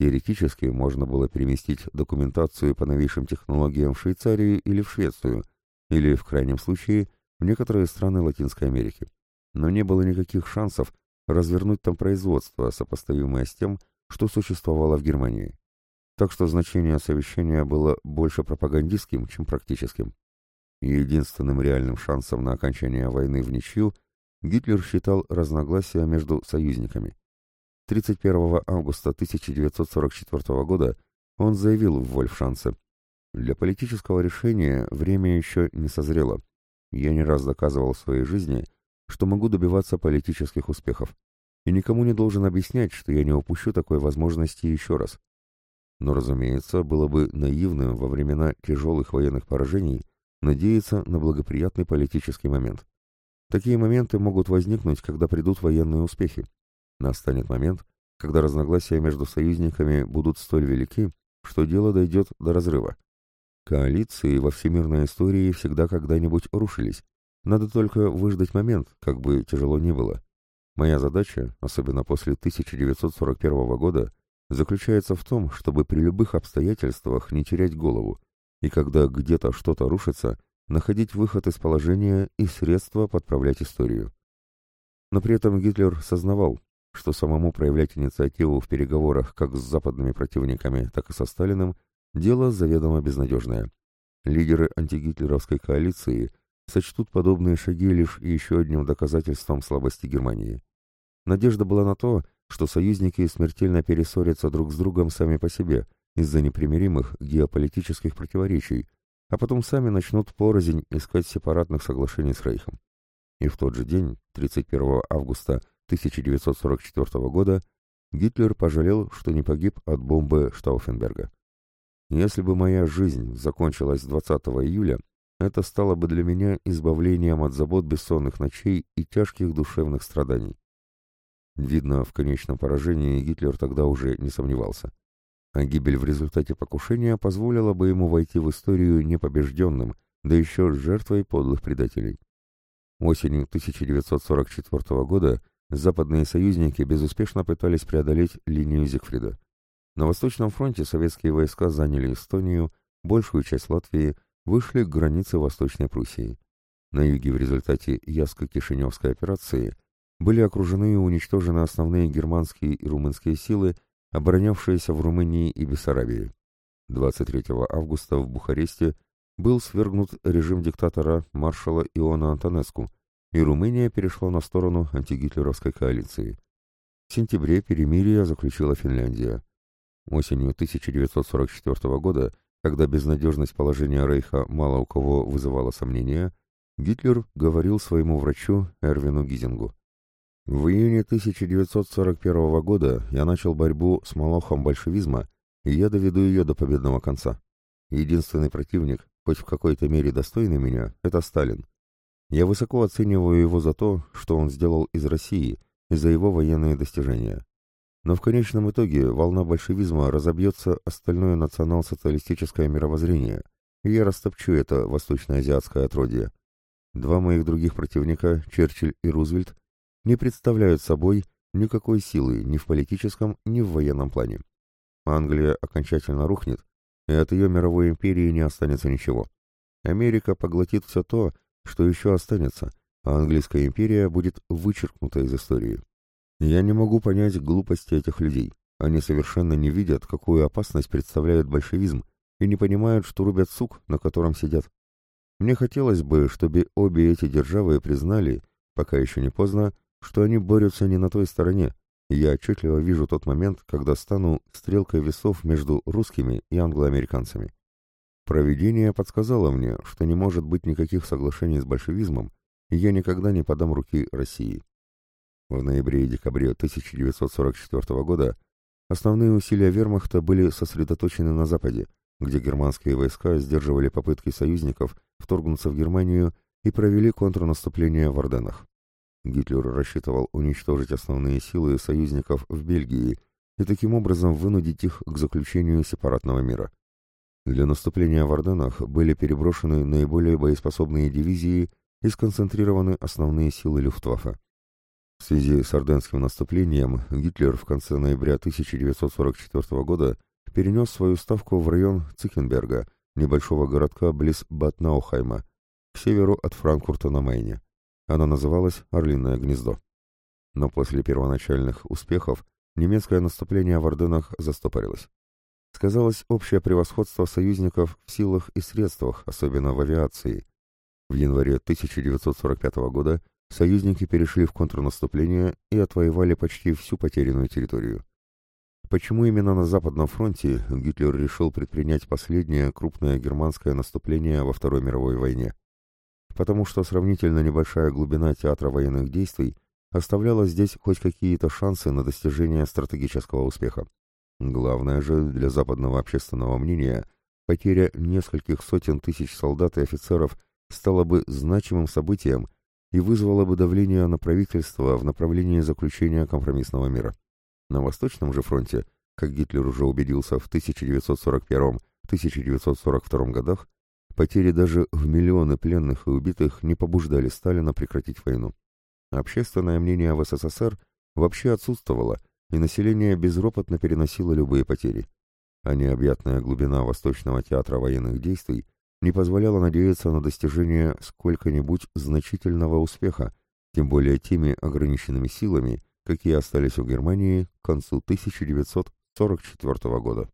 Теоретически можно было переместить документацию по новейшим технологиям в Швейцарию или в Швецию, или, в крайнем случае, в некоторые страны Латинской Америки. Но не было никаких шансов развернуть там производство, сопоставимое с тем, что существовало в Германии. Так что значение совещания было больше пропагандистским, чем практическим. Единственным реальным шансом на окончание войны в ничью Гитлер считал разногласия между союзниками. 31 августа 1944 года он заявил в Вольфшанце, «Для политического решения время еще не созрело. Я не раз доказывал в своей жизни, что могу добиваться политических успехов, и никому не должен объяснять, что я не упущу такой возможности еще раз. Но, разумеется, было бы наивным во времена тяжелых военных поражений надеяться на благоприятный политический момент. Такие моменты могут возникнуть, когда придут военные успехи. Настанет момент, когда разногласия между союзниками будут столь велики, что дело дойдет до разрыва. Коалиции во всемирной истории всегда когда-нибудь рушились. Надо только выждать момент, как бы тяжело ни было. Моя задача, особенно после 1941 года, заключается в том, чтобы при любых обстоятельствах не терять голову, и когда где-то что-то рушится, находить выход из положения и средства подправлять историю. Но при этом Гитлер сознавал, что самому проявлять инициативу в переговорах как с западными противниками, так и со Сталиным – дело заведомо безнадежное. Лидеры антигитлеровской коалиции сочтут подобные шаги лишь еще одним доказательством слабости Германии. Надежда была на то, что союзники смертельно перессорятся друг с другом сами по себе из-за непримиримых геополитических противоречий, а потом сами начнут порознь искать сепаратных соглашений с Рейхом. И в тот же день, 31 августа 1944 года, Гитлер пожалел, что не погиб от бомбы Штауфенберга. Если бы моя жизнь закончилась 20 июля, это стало бы для меня избавлением от забот бессонных ночей и тяжких душевных страданий. Видно, в конечном поражении Гитлер тогда уже не сомневался. А гибель в результате покушения позволила бы ему войти в историю непобежденным, да еще с жертвой подлых предателей. Осенью 1944 года западные союзники безуспешно пытались преодолеть линию Зигфрида. На Восточном фронте советские войска заняли Эстонию, большую часть Латвии, вышли к границе Восточной Пруссии. На юге в результате Яско-Кишиневской операции были окружены и уничтожены основные германские и румынские силы, оборонявшиеся в Румынии и Бессарабии. 23 августа в Бухаресте был свергнут режим диктатора маршала Иона Антонеску, и Румыния перешла на сторону антигитлеровской коалиции. В сентябре перемирие заключила Финляндия. Осенью 1944 года, когда безнадежность положения Рейха мало у кого вызывала сомнения, Гитлер говорил своему врачу Эрвину Гизингу. В июне 1941 года я начал борьбу с молохом большевизма, и я доведу ее до победного конца. Единственный противник, хоть в какой-то мере достойный меня, это Сталин. Я высоко оцениваю его за то, что он сделал из России, и за его военные достижения. Но в конечном итоге волна большевизма разобьется остальное национал-социалистическое мировоззрение, и я растопчу это восточноазиатское отродье. Два моих других противника, Черчилль и Рузвельт, не представляют собой никакой силы ни в политическом, ни в военном плане. Англия окончательно рухнет, и от ее мировой империи не останется ничего. Америка поглотит все то, что еще останется, а английская империя будет вычеркнута из истории. Я не могу понять глупости этих людей. Они совершенно не видят, какую опасность представляет большевизм, и не понимают, что рубят сук, на котором сидят. Мне хотелось бы, чтобы обе эти державы признали, пока еще не поздно, что они борются не на той стороне, и я отчетливо вижу тот момент, когда стану стрелкой весов между русскими и англоамериканцами. Провидение подсказало мне, что не может быть никаких соглашений с большевизмом, и я никогда не подам руки России. В ноябре и декабре 1944 года основные усилия вермахта были сосредоточены на Западе, где германские войска сдерживали попытки союзников вторгнуться в Германию и провели контрнаступление в Орденах. Гитлер рассчитывал уничтожить основные силы союзников в Бельгии и таким образом вынудить их к заключению сепаратного мира. Для наступления в Орденах были переброшены наиболее боеспособные дивизии и сконцентрированы основные силы Люфтваффе. В связи с орденским наступлением Гитлер в конце ноября 1944 года перенес свою ставку в район Цикенберга, небольшого городка близ Батнаухайма, к северу от Франкфурта на Майне. Она называлась «Орлиное гнездо». Но после первоначальных успехов немецкое наступление в Орденах застопорилось. Сказалось общее превосходство союзников в силах и средствах, особенно в авиации. В январе 1945 года союзники перешли в контрнаступление и отвоевали почти всю потерянную территорию. Почему именно на Западном фронте Гитлер решил предпринять последнее крупное германское наступление во Второй мировой войне? Потому что сравнительно небольшая глубина театра военных действий оставляла здесь хоть какие-то шансы на достижение стратегического успеха. Главное же для западного общественного мнения потеря нескольких сотен тысяч солдат и офицеров стала бы значимым событием и вызвало бы давление на правительство в направлении заключения компромиссного мира. На Восточном же фронте, как Гитлер уже убедился в 1941-1942 годах, потери даже в миллионы пленных и убитых не побуждали Сталина прекратить войну. Общественное мнение в СССР вообще отсутствовало, и население безропотно переносило любые потери. А необъятная глубина Восточного театра военных действий не позволяло надеяться на достижение сколько-нибудь значительного успеха, тем более теми ограниченными силами, какие остались у Германии к концу 1944 года.